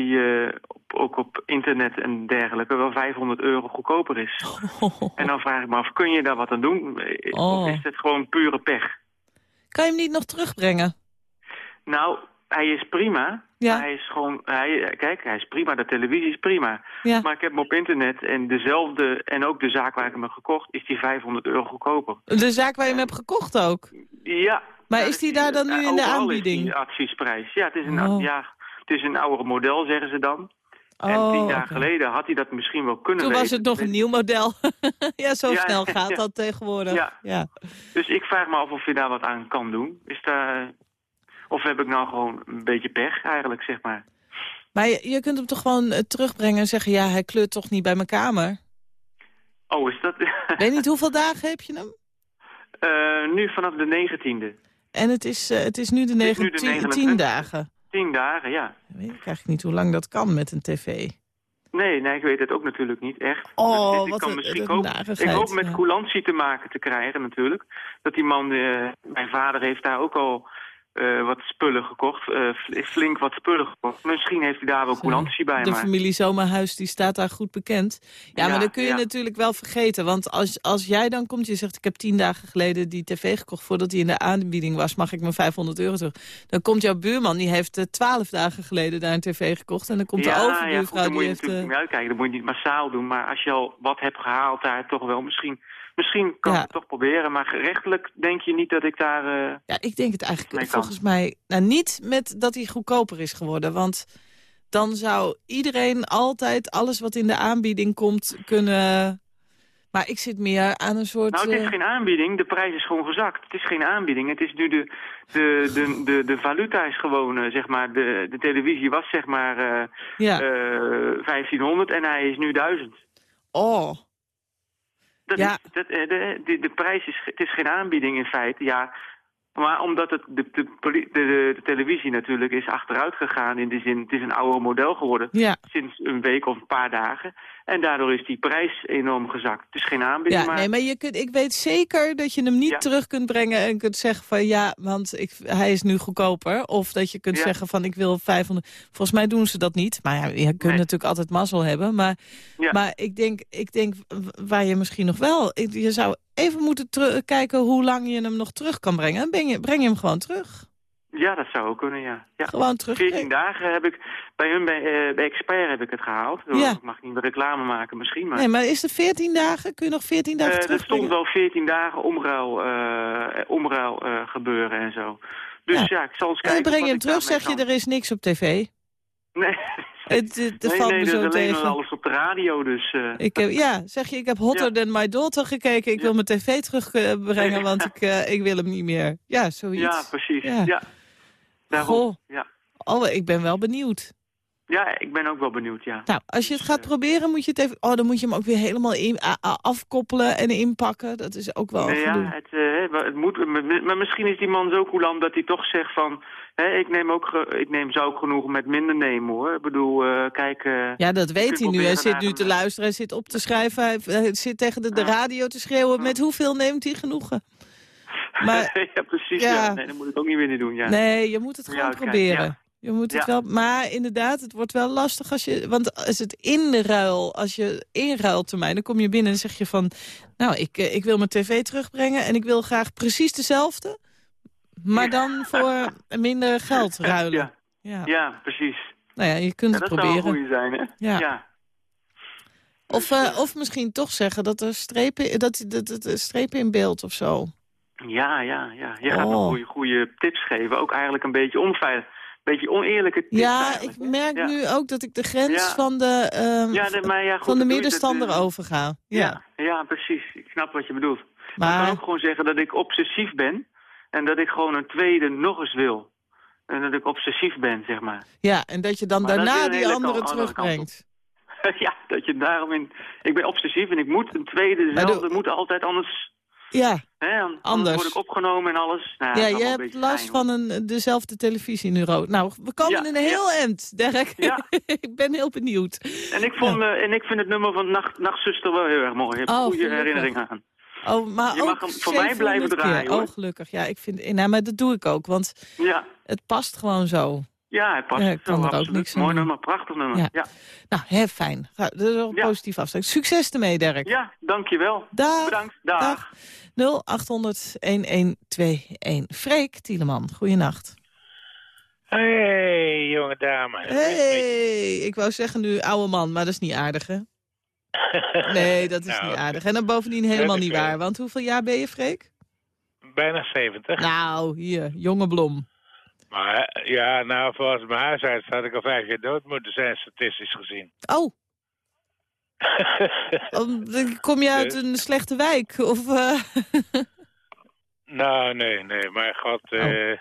op, ook op internet en dergelijke wel 500 euro goedkoper is. [LAUGHS] En dan vraag ik me af, kun je daar wat aan doen? Eh, Oh. Of is het gewoon pure pech? Kan je hem niet nog terugbrengen? Nou, hij is prima. Ja. Hij is gewoon, hij, kijk, hij is prima, de televisie is prima. Ja. Maar ik heb hem op internet en dezelfde, en ook de zaak waar ik hem heb gekocht, is die 500 euro goedkoper. De zaak waar je hem hebt gekocht ook? Ja. Maar is die daar dan nu in de aanbieding? Is die adviesprijs. Ja, het is een, Oh. ja, het is een ouder model, zeggen ze dan. en Oh, tien jaar geleden had hij dat misschien wel kunnen Toen was het nog een nieuw model. [LAUGHS] ja, zo Ja, snel gaat [LAUGHS] ja. dat tegenwoordig. Ja. ja. Dus ik vraag me af of je daar wat aan kan doen. Is daar, of heb ik nou gewoon een beetje pech eigenlijk, zeg maar. Maar je, je kunt hem toch gewoon eh, terugbrengen en zeggen... ja, hij kleurt toch niet bij mijn kamer? Oh, is dat... Weet niet hoeveel dagen heb je hem? [LAUGHS] Eh, nu vanaf de negentiende. En het is, eh, het is nu de Het is nu de 19 29e. tien dagen. Tien dagen, ja. Ik weet ik eigenlijk niet hoe lang dat kan met een tv. Nee, nee, ik weet het ook natuurlijk niet, echt. Oh, Dus ik wat kan een- misschien een hoop, narigheid, Ik hoop met ja. coulantie te maken te krijgen natuurlijk. Dat die man, mijn vader heeft daar ook al eh, wat spullen gekocht. eh, fl- flink wat spullen gekocht. Misschien heeft hij daar wel coulantie bij, De maar... familie Zomerhuis die staat daar goed bekend. Ja, Ja, maar dan kun je ja. natuurlijk wel vergeten. Want als, als jij dan komt, je zegt ik heb tien dagen geleden die tv gekocht... voordat die in de aanbieding was, mag ik mijn 500 euro terug. Dan komt jouw buurman, die heeft eh, twaalf dagen geleden daar een tv gekocht. En dan komt de ja, ja, goed, overbuurvrouw, dan moet die je heeft... natuurlijk niet uitkijken. Dat moet je niet massaal doen. Maar als je al wat hebt gehaald daar, toch wel. Misschien, misschien kan ik het toch proberen. Maar gerechtelijk denk je niet dat ik daar... eh, Ja, ik denk het eigenlijk volgens mij... Nou, niet met dat hij goedkoper is geworden. Want dan zou iedereen altijd alles wat in de aanbieding komt kunnen... Maar ik zit meer aan een soort... Nou, het is eh, geen aanbieding. De prijs is gewoon gezakt. Het is geen aanbieding. Het is nu de, de, de, de, de valuta is gewoon, eh, zeg maar, de, de televisie was zeg maar Ja. eh, 1500 en hij is nu 1000. Oh. Dat Ja. is, dat, eh, de, de, de prijs is, het is geen aanbieding in feite, ja. Maar omdat het, de, de, de, televisie natuurlijk is achteruit gegaan in de zin, het is een ouder model geworden Ja. sinds een week of een paar dagen. En daardoor is die prijs enorm gezakt. Het is geen aanbieding, Ja, maar... nee, maar je kunt, ik weet zeker dat je hem niet terug kunt brengen en kunt zeggen van ja, want ik, hij is nu goedkoper. Of dat je kunt Ja. zeggen van ik wil 500. Volgens mij doen ze dat niet. Maar ja, je kunt Nee. natuurlijk altijd mazzel hebben. Maar, Ja. maar ik, denk, ik denk waar je misschien nog wel... ik- Je zou even moeten kijken hoe lang je hem nog terug kan brengen. Breng je, breng je hem gewoon terug. Ja, dat zou ook kunnen, ja. ja. Gewoon terug. 14 dagen heb ik, bij hun bij, eh, bij Expert heb ik het gehaald. Ja. Ik mag niet meer reclame maken misschien, maar... Nee, maar is het 14 dagen? Kun je nog 14 dagen Eh, er stond wel 14 dagen omruil, eh, omruil gebeuren en zo. Dus ja, ik zal eens En kijken. dan breng je hem terug, zeg je er is niks op tv. Nee, [LAUGHS] Het, het, nee, valt nee, me er zo alleen tegen. alles op de radio, dus... Ik heb, ja, zeg je, ik heb Hotter Than My Daughter gekeken. Ik wil mijn tv terugbrengen, want ik, ik wil hem niet meer. Ja, zoiets. ja, precies. Ja. Ja. Daarom, Goh. ja. Oh, ik ben wel benieuwd. ja, ik ben ook wel benieuwd, ja. Nou, als je het gaat proberen, moet je het even... Oh, dan moet je hem ook weer helemaal in, afkoppelen en inpakken. Dat is ook wel Nee, ja, het, eh, maar het moet, maar misschien is die man zo coulant dat hij toch zegt van... Hè, ik, neem ook ik neem zou ook genoeg met minder nemen, hoor. Ik bedoel, eh, kijk... eh, Ja, dat weet hij nu. Hij zit nu te luisteren, hij zit op te schrijven. Hij, hij zit tegen de, de radio te schreeuwen. Met hoeveel neemt hij genoegen? [LAUGHS] Maar, [LAUGHS] ja, precies. Ja. Ja. Nee, dat moet ik ook niet willen doen, ja. Nee, je moet het gewoon proberen. ja. Je moet het wel, maar inderdaad, het wordt wel lastig als je... Want als het inruil, als je inruilt termijn, dan kom je binnen en zeg je van... Nou, ik, eh, ik wil mijn tv terugbrengen en ik wil graag precies dezelfde. Maar dan voor [LAUGHS] minder geld ruilen. Ja. Ja. Precies. Nou ja, je kunt het dat zou een proberen. goede zijn, hè? Ja. Of, eh, of misschien toch zeggen dat er strepen, dat, dat strepen in beeld of zo. Ja, ja, ja. Je gaat Oh. nog goede, goede tips geven. Ook eigenlijk een beetje onveilig. Een beetje oneerlijke tips Ja, eigenlijk, ik merk Ja. nu ook dat ik de grens Ja. van de, ehm, Ja, de- maar ja, goed, van de middenstander overga. Ja. Ja. ja, precies. Ik snap wat je bedoelt. Maar, Maar- ik kan ook gewoon zeggen dat ik obsessief ben. En dat ik gewoon een tweede nog eens wil. En dat ik obsessief ben, zeg maar. Ja, en dat je dan Maar daarna die andere terugbrengt. [LAUGHS] ja, dat je daarom in... Ik ben obsessief en ik moet een tweede, dezelfde, moet altijd anders... Ja, Anders. word ik opgenomen en alles. Nou, ja je hebt last fijn, van een, dezelfde televisieneuro. Nou, we komen Ja, in een heel eind, Derek. [LAUGHS] ik ben heel benieuwd. En ik, vond, eh, en ik vind het nummer van Nacht, Nachtzuster wel heel erg mooi. Ik heb Oh, goede herinneringen aan. Oh, maar Je mag hem voor mij 700 blijven draaien, keer. hoor. Oh, gelukkig. Ja, ik vind, nou, maar dat doe ik ook, want Ja, het past gewoon zo. Ja het past. Ja, ik kan er ook niks aan Mooi doen. nummer, prachtig nummer. Ja. Ja, Nou, hè, fijn. Ga, dat is wel een Ja. positief afsluit. Succes ermee, Derek. ja dankjewel. Dag. Bedankt. Dag. 0800-1121. Freek Tieleman, goeienacht. Hey, jonge dame. Hey, ik wou zeggen nu oude man, maar dat is niet aardig, hè? [LAUGHS] Nee, dat is Nou, niet aardig. En dan bovendien helemaal niet waar. Want hoeveel jaar ben je, Freek? Bijna 70. Nou, hier, jonge blom. Maar ja, nou, volgens mijn huisarts had ik al vijf jaar dood moeten zijn, statistisch gezien. Oh. [LAUGHS] Om- Kom je uit Dus? een slechte wijk? Of, eh, [LAUGHS] nou, nee, nee, maar god, Oh. eh,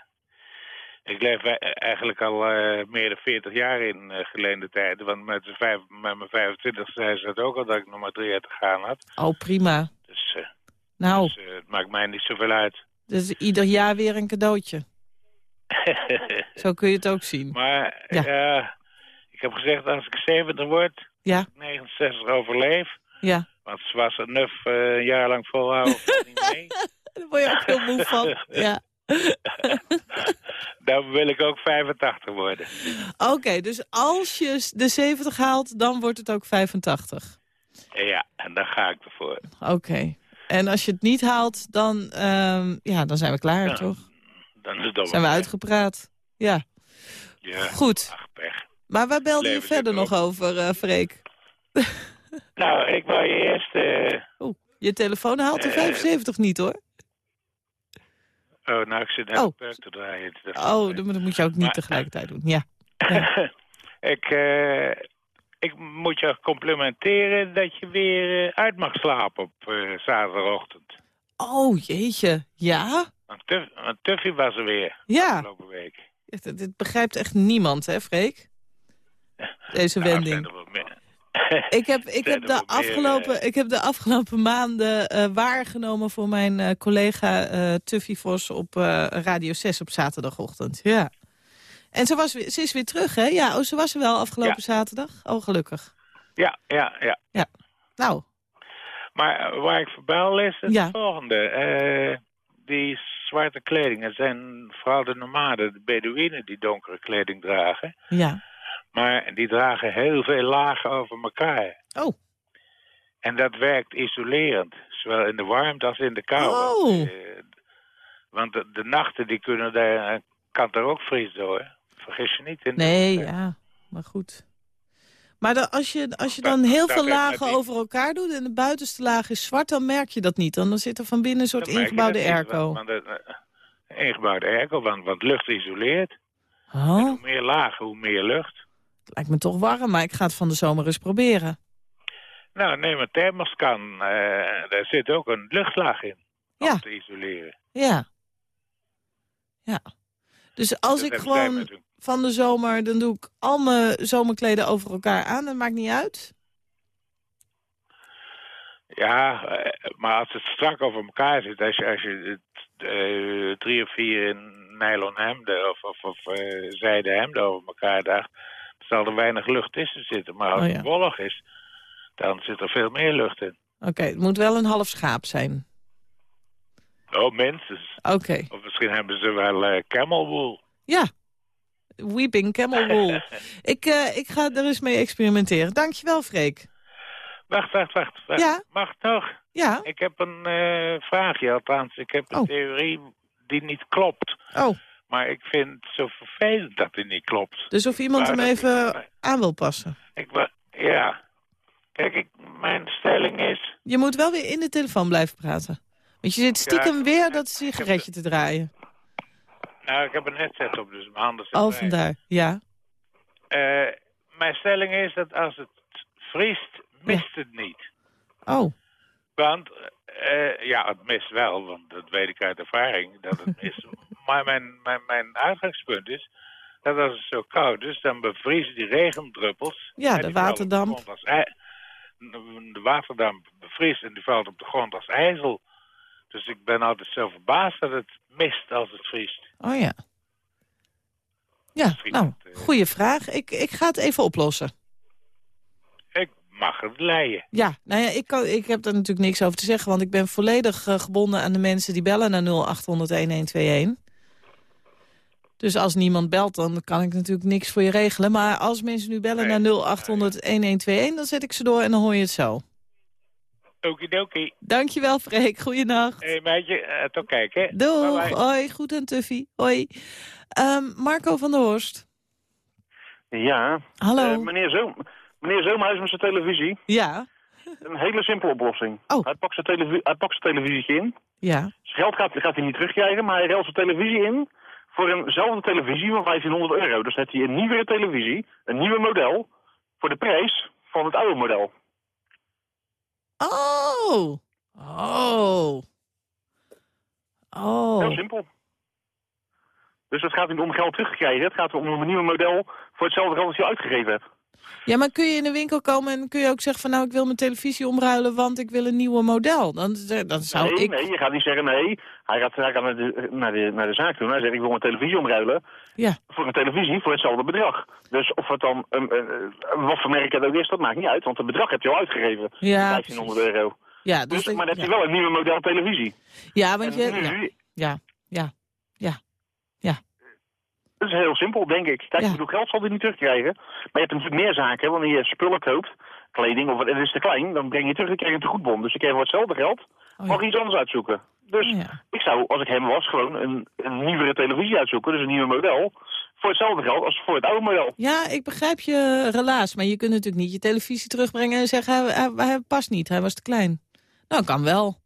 ik leef e- eigenlijk al eh, meer dan 40 jaar in geleende tijden. Want met, de vijf, met mijn 25 zei ze dat ook al, dat ik nog maar drie jaar te gaan had. Oh, prima. Dus, Nou, dus het maakt mij niet zoveel uit. dus ieder jaar weer een cadeautje. [LAUGHS] Zo kun je het ook zien. Maar Ja. ja. ik heb gezegd, als ik 70 word, Ja, 69 overleef. ja. Want ze was een nuf eh, een jaar lang volhouden. valt niet mee. [LAUGHS] Daar word je ook heel moe van. [LAUGHS] Ja. Dan wil ik ook 85 worden. Oké, dus als je de 70 haalt, dan wordt het ook 85. Ja, en dan ga ik ervoor. Oké. En als je het niet haalt, dan, ehm, ja, dan zijn we klaar, Ja, toch? Dan is dan Zijn we uitgepraat. Ja. Ja, Goed. ach, pech. Maar waar belde je verder nog over, eh Freek? [LAUGHS] Nou, ik wou je eerst... eh, Oeh, je telefoon haalt de Eh. 75 niet, hoor. Oh, nou, ik zit net Oh. te draaien. Dat- Oh, dat dat moet je ook niet Maar- tegelijkertijd doen. Ja. [LAUGHS] ik, eh, ik moet je complimenteren dat je weer eh, uit mag slapen op eh, zaterdagochtend. Oh, jeetje. Ja? Want Tuffy was er weer Ja. afgelopen week. Dit, dit begrijpt echt niemand, hè, Freek? Deze Nou, wending. [LAUGHS] Ik heb, ik, heb de afgelopen, ik heb de afgelopen maanden eh, waargenomen voor mijn eh, collega eh Tuffy Vos op eh, Radio 6 op zaterdagochtend. Ja. En ze, was, ze is weer terug, hè? Ja, oh, ze was er wel afgelopen Ja. zaterdag. Oh, gelukkig. Ja, ja, ja. Nou, Maar eh, waar ik verbel is het Ja. volgende. Eh, die zwarte kleding, het zijn vooral de nomaden, de Bedouinen die donkere kleding dragen. ja. Maar die dragen heel veel lagen over elkaar. Oh. En dat werkt isolerend. Zowel in de warmte als in de kou. Oh. Want, eh, want de, de nachten die kunnen daar, eh, kan er ook vriezen hoor. Vergis je niet. In de- Nee, ja. Maar goed. Maar dan, als je, als je dan heel veel lagen over elkaar doet... en de buitenste laag is zwart, dan merk je dat niet. Dan, zit er van binnen een soort ingebouwde airco. Want, eh, ingebouwde airco, want, want lucht isoleert. Oh, Hoe meer lagen, hoe meer lucht. het lijkt me toch warm, maar ik ga het van de zomer eens proberen. Nou, neem een thermoskan. eh daar zit ook een luchtlaag in. Ja. Om te isoleren. Ja. Ja. Dus als Dat ik gewoon van de zomer... dan doe ik al mijn zomerkleden over elkaar aan. Dat maakt niet uit. Ja, eh, maar als het strak over elkaar zit, als je, als je het, eh, drie of vier nylon hemden of, of, of eh, zijden hemden over elkaar draagt, zal er weinig lucht tussen zitten. Maar als Oh ja. het wollig is, dan zit er veel meer lucht in. Oké, het moet wel een half schaap zijn. Oh, minstens. Oké. Of misschien hebben ze wel eh camel wool. Ja. Weeping camel wool. [LAUGHS] ik, eh, ik ga er eens mee experimenteren. Dankjewel, Freek. Wacht, wacht, wacht. wacht. Ja? Mag nog? Ja. Ik heb een eh, vraagje, althans. Ik heb een Oh. theorie die niet klopt. Oh, Maar ik vind het zo vervelend dat die niet klopt. dus of iemand hem even aan wil passen. Ik, ja. Kijk, ik, mijn stelling is... Je moet wel weer in de telefoon blijven praten. Want je zit stiekem weer dat sigaretje te draaien. Nou, ik heb een headset op, dus mijn handen zijn Oh, vandaar. Ja. Eh, mijn stelling is dat als het vriest, mist het niet. Oh. Want, eh, ja, het mist wel, want dat weet ik uit ervaring, dat het [LAUGHS] mist. maar mijn, mijn, mijn uitgangspunt is dat als het zo koud is, dan bevriezen die regendruppels. Ja, de waterdamp. ij- de waterdamp bevriest en die valt op de grond als ijzel. Dus ik ben altijd zo verbaasd dat het mist als het vriest. Oh ja. Ja, nou, goede vraag. Ik, ik ga het even oplossen. Ik mag het leien. Ja, nou ja, ik, kan, ik heb daar natuurlijk niks over te zeggen... want ik ben volledig eh, gebonden aan de mensen die bellen naar 0800-1121. Dus als niemand belt, dan kan ik natuurlijk niks voor je regelen. Maar als mensen nu bellen naar 0800-1121, dan zet ik ze door en dan hoor je het zo. Okidoki. Dankjewel, Freek. Goeienacht. Hé hey, meidje, eh, tot kijken. Doeg. Bye bye. Hoi, goed en Tuffy. Hoi. Ehm, Marco van der Horst. Ja. Hallo. Eh, meneer, Zoom, meneer Zoomhuis met zijn televisie. Ja. Een hele simpele oplossing. Oh. Hij pakt zijn, televi hij pakt zijn televisietje in. Ja. Zijn geld gaat, gaat hij niet terugkrijgen, maar hij ruilt zijn televisie in voor eenzelfde televisie van 1500 euro. Dus heeft hij een nieuwere televisie, een nieuwe model, voor de prijs van het oude model. Oh. Oh. Oh. Heel simpel. Dus het gaat niet om geld terugkrijgen, het gaat om een nieuw model voor hetzelfde geld als je uitgegeven hebt. Ja, maar kun je in de winkel komen en kun je ook zeggen van nou ik wil mijn televisie omruilen want ik wil een nieuwe model. Dan, dan zou nee, ik... nee, je gaat niet zeggen nee. Hij gaat, hij gaat naar, de, naar, de, naar de zaak toe. Hij zegt ik wil mijn televisie omruilen. Ja. Voor een televisie voor hetzelfde bedrag. Dus of het dan, um, uh, wat voor merk het ook is, dat maakt niet uit. Want het bedrag heb je al uitgegeven. Ja, 1500 euro. Ja, Dus, dus, maar dan heb je ja. wel een nieuwe model televisie. Ja, want En je... nu- Ja, ja, ja, ja. Dat is heel simpel, denk ik. Kijk, ik bedoel, geld zal hij niet terugkrijgen. Maar je hebt natuurlijk meer zaken. Wanneer je spullen koopt, kleding, of het is te klein, dan breng je terug en krijg je een tegoedbon. Dus je krijgt voor hetzelfde geld, mag je iets anders uitzoeken. Dus ik zou, als ik hem was, gewoon een, een nieuwere televisie uitzoeken. Dus een nieuwe model. Voor hetzelfde geld als voor het oude model. Ja, ik begrijp je relaas, maar je kunt natuurlijk niet je televisie terugbrengen en zeggen hij, hij, hij past niet, hij was te klein. Nou, kan wel.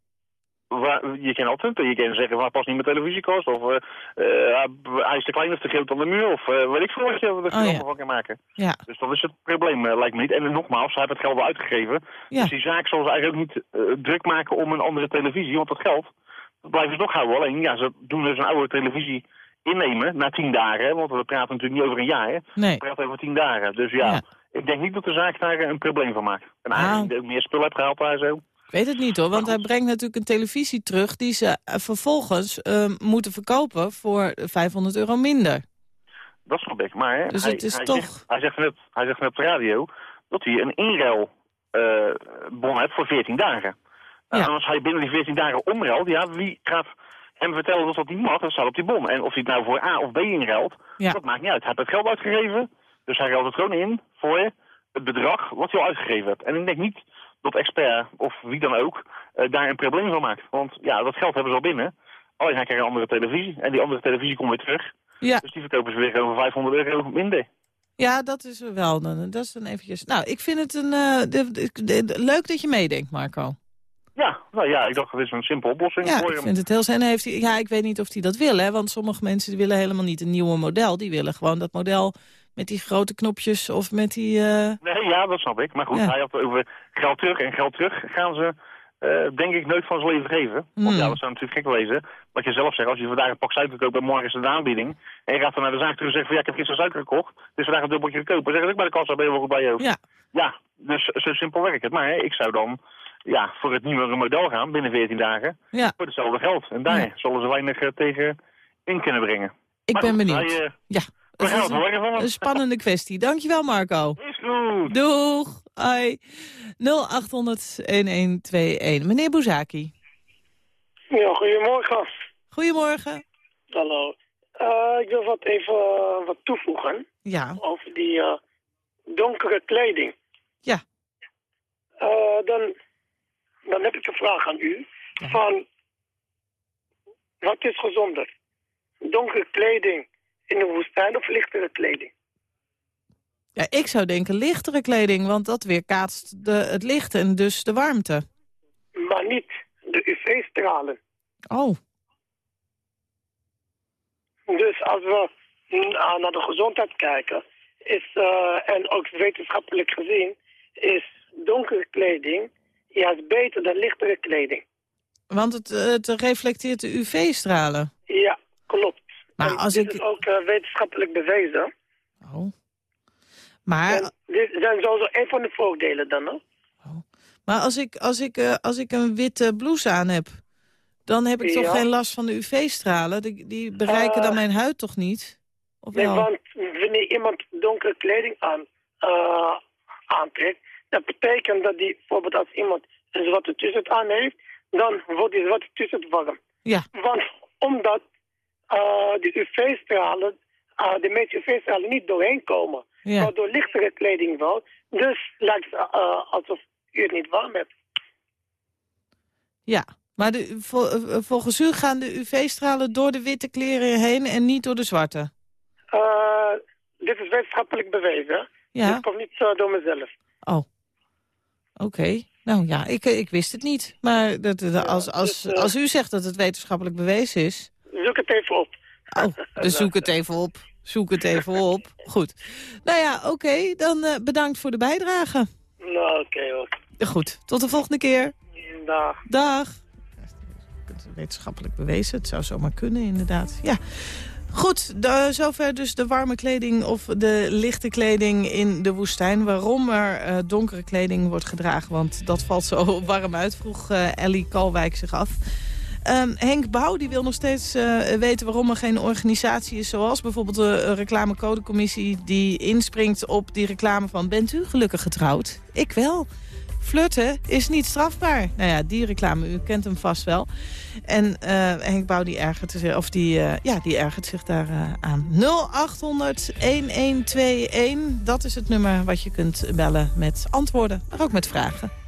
Waar, je kan altijd, je kan zeggen, waar past niet mijn televisiekast? Of eh, eh, hij is te klein of te groot aan de muur. Of eh, weet ik veel wat je er Oh, ja. van kan maken. Ja. Dus dat is het probleem, lijkt me niet. En nogmaals, hij heeft het geld wel uitgegeven. Ja. Dus die zaak zal ze eigenlijk ook niet druk maken om een andere televisie. Want dat geld, dat blijven ze nog houden. Alleen, ja, ze doen dus een oude televisie innemen na tien dagen. Want we praten natuurlijk niet over een jaar. Hè. Nee. We praten over tien dagen. Dus ja, ik denk niet dat de zaak daar een probleem van maakt. En Ah. hij ook meer spullen heeft gehaald daar zo. Weet het niet hoor, want hij brengt natuurlijk een televisie terug... die ze eh, vervolgens eh, moeten verkopen voor 500 euro minder. Dat snap ik. Maar hè, Dus hij, het is hij toch- Zegt, hij, zegt net, hij zegt net op de radio dat hij een inruilbon heeft voor 14 dagen. En als hij binnen die 14 dagen omruilt, ja, wie gaat hem vertellen dat dat niet mag? Dat staat op die bon. En of hij het nou voor A of B inruilt, dat maakt niet uit. Hij heeft het geld uitgegeven, dus hij ruilt het gewoon in voor het bedrag wat hij al uitgegeven hebt. En ik denk niet dat expert, of wie dan ook, eh, daar een probleem van maakt. Want ja, dat geld hebben ze al binnen. Alleen hij krijgt een andere televisie. En die andere televisie komt weer terug. Ja. Dus die verkopen ze weer gewoon voor 500 euro minder. Ja, dat is wel. dan- Dat is dan eventjes... Nou, ik vind het een, eh, de- de- de- leuk dat je meedenkt, Marco. Ja, nou ja, ik dacht dat is een simpele oplossing Ja, voor ik hem. vind het heel zin. Heeft hij, ja, ik weet niet of hij dat wil, hè, want sommige mensen die willen helemaal niet een nieuwe model. Die willen gewoon dat model met die grote knopjes of met die... eh, Nee, ja, dat snap ik. Maar goed, Ja. hij had het over geld terug. En geld terug gaan ze, eh, denk ik, nooit van zijn leven geven. Want Hmm. ja, dat zou natuurlijk gek wezen. Wat je zelf zegt, als je vandaag een pak suiker koopt en morgen is er de aanbieding. En je gaat dan naar de zaak terug en zegt van ja, ik heb gisteren suiker gekocht. Dus vandaag een dubbeltje gekocht. Dan zeg ik ook bij de kassa, ben je wel goed bij je hoofd. Ja. Ja, dus zo simpel werkt het. Maar hè, ik zou dan ja, voor het nieuwere model gaan binnen 14 dagen. Ja. Voor hetzelfde geld. En daar zullen ze weinig eh, tegen in kunnen brengen. Ik Maar ben goed, benieuwd. hij, ja, hem. een spannende kwestie. Dankjewel, Marco. Is goed. Doeg. Hoi. 0800-1121. Meneer Bouzaki. Ja, goedemorgen. Goedemorgen. Hallo. Eh, ik wil wat even eh, wat toevoegen Ja. over die eh, donkere kleding. Ja. Eh, dan, dan heb ik een vraag aan u. Van, wat is gezonder? Donkere kleding in de woestijn of lichtere kleding? Ja, ik zou denken lichtere kleding, want dat weerkaatst de, het licht en dus de warmte. Maar niet de UV-stralen. Oh, Dus als we naar de gezondheid kijken, is, eh, en ook wetenschappelijk gezien, is donkere kleding juist beter dan lichtere kleding. want het, eh, het reflecteert de UV-stralen. Ja, klopt. Maar als dit ik... is ook eh, wetenschappelijk bewezen. Maar, En dit zijn sowieso een van de voordelen dan, hè? maar als, ik, als, ik, eh, als ik een witte blouse aan heb, dan heb ik toch geen last van de UV-stralen? Die, die bereiken dan Eh, mijn huid toch niet? Of Nee, wel? want wanneer iemand donkere kleding aan, aantrekt, dat betekent dat die, bijvoorbeeld als iemand een zwarte t-shirt aan heeft, dan wordt die zwarte t-shirt warm. Ja. Want omdat eh de UV-stralen, eh, de meeste UV-stralen niet doorheen komen, Ja. maar door lichtere kleding wel, dus lijkt het eh, alsof u het niet warm hebt. Ja, maar de, vol- volgens u gaan de UV-stralen door de witte kleren heen en niet door de zwarte? Dit is wetenschappelijk bewezen. Ja. Dit komt niet door mezelf. Oh, oké. Nou ja, ik, ik wist het niet. Maar dat, dat- als, als, dus, als u zegt dat het wetenschappelijk bewezen is... Zoek het even op. Oh, dus zoek het even op. Zoek het even op. Goed. Nou ja, oké. dan eh, bedankt voor de bijdrage. Nou, oké hoor. Goed, tot de volgende keer. Dag. Dag. Wetenschappelijk bewezen, het zou zomaar kunnen inderdaad. Ja, Goed, de, zover dus de warme kleding of de lichte kleding in de woestijn. Waarom er uh, donkere kleding wordt gedragen, want dat valt zo warm uit, vroeg uh, Ellie Kalwijk zich af. Um, Henk Bouw die wil nog steeds uh, weten waarom er geen organisatie is... zoals bijvoorbeeld de reclamecodecommissie die inspringt op die reclame van... bent u gelukkig getrouwd? Ik wel. Flirten is niet strafbaar. Nou ja, die reclame, u kent hem vast wel. En uh, Henk Bouw die ergert, zich, of die, ja, die ergert zich daar aan. 0800-1121, dat is het nummer wat je kunt bellen met antwoorden, maar ook met vragen.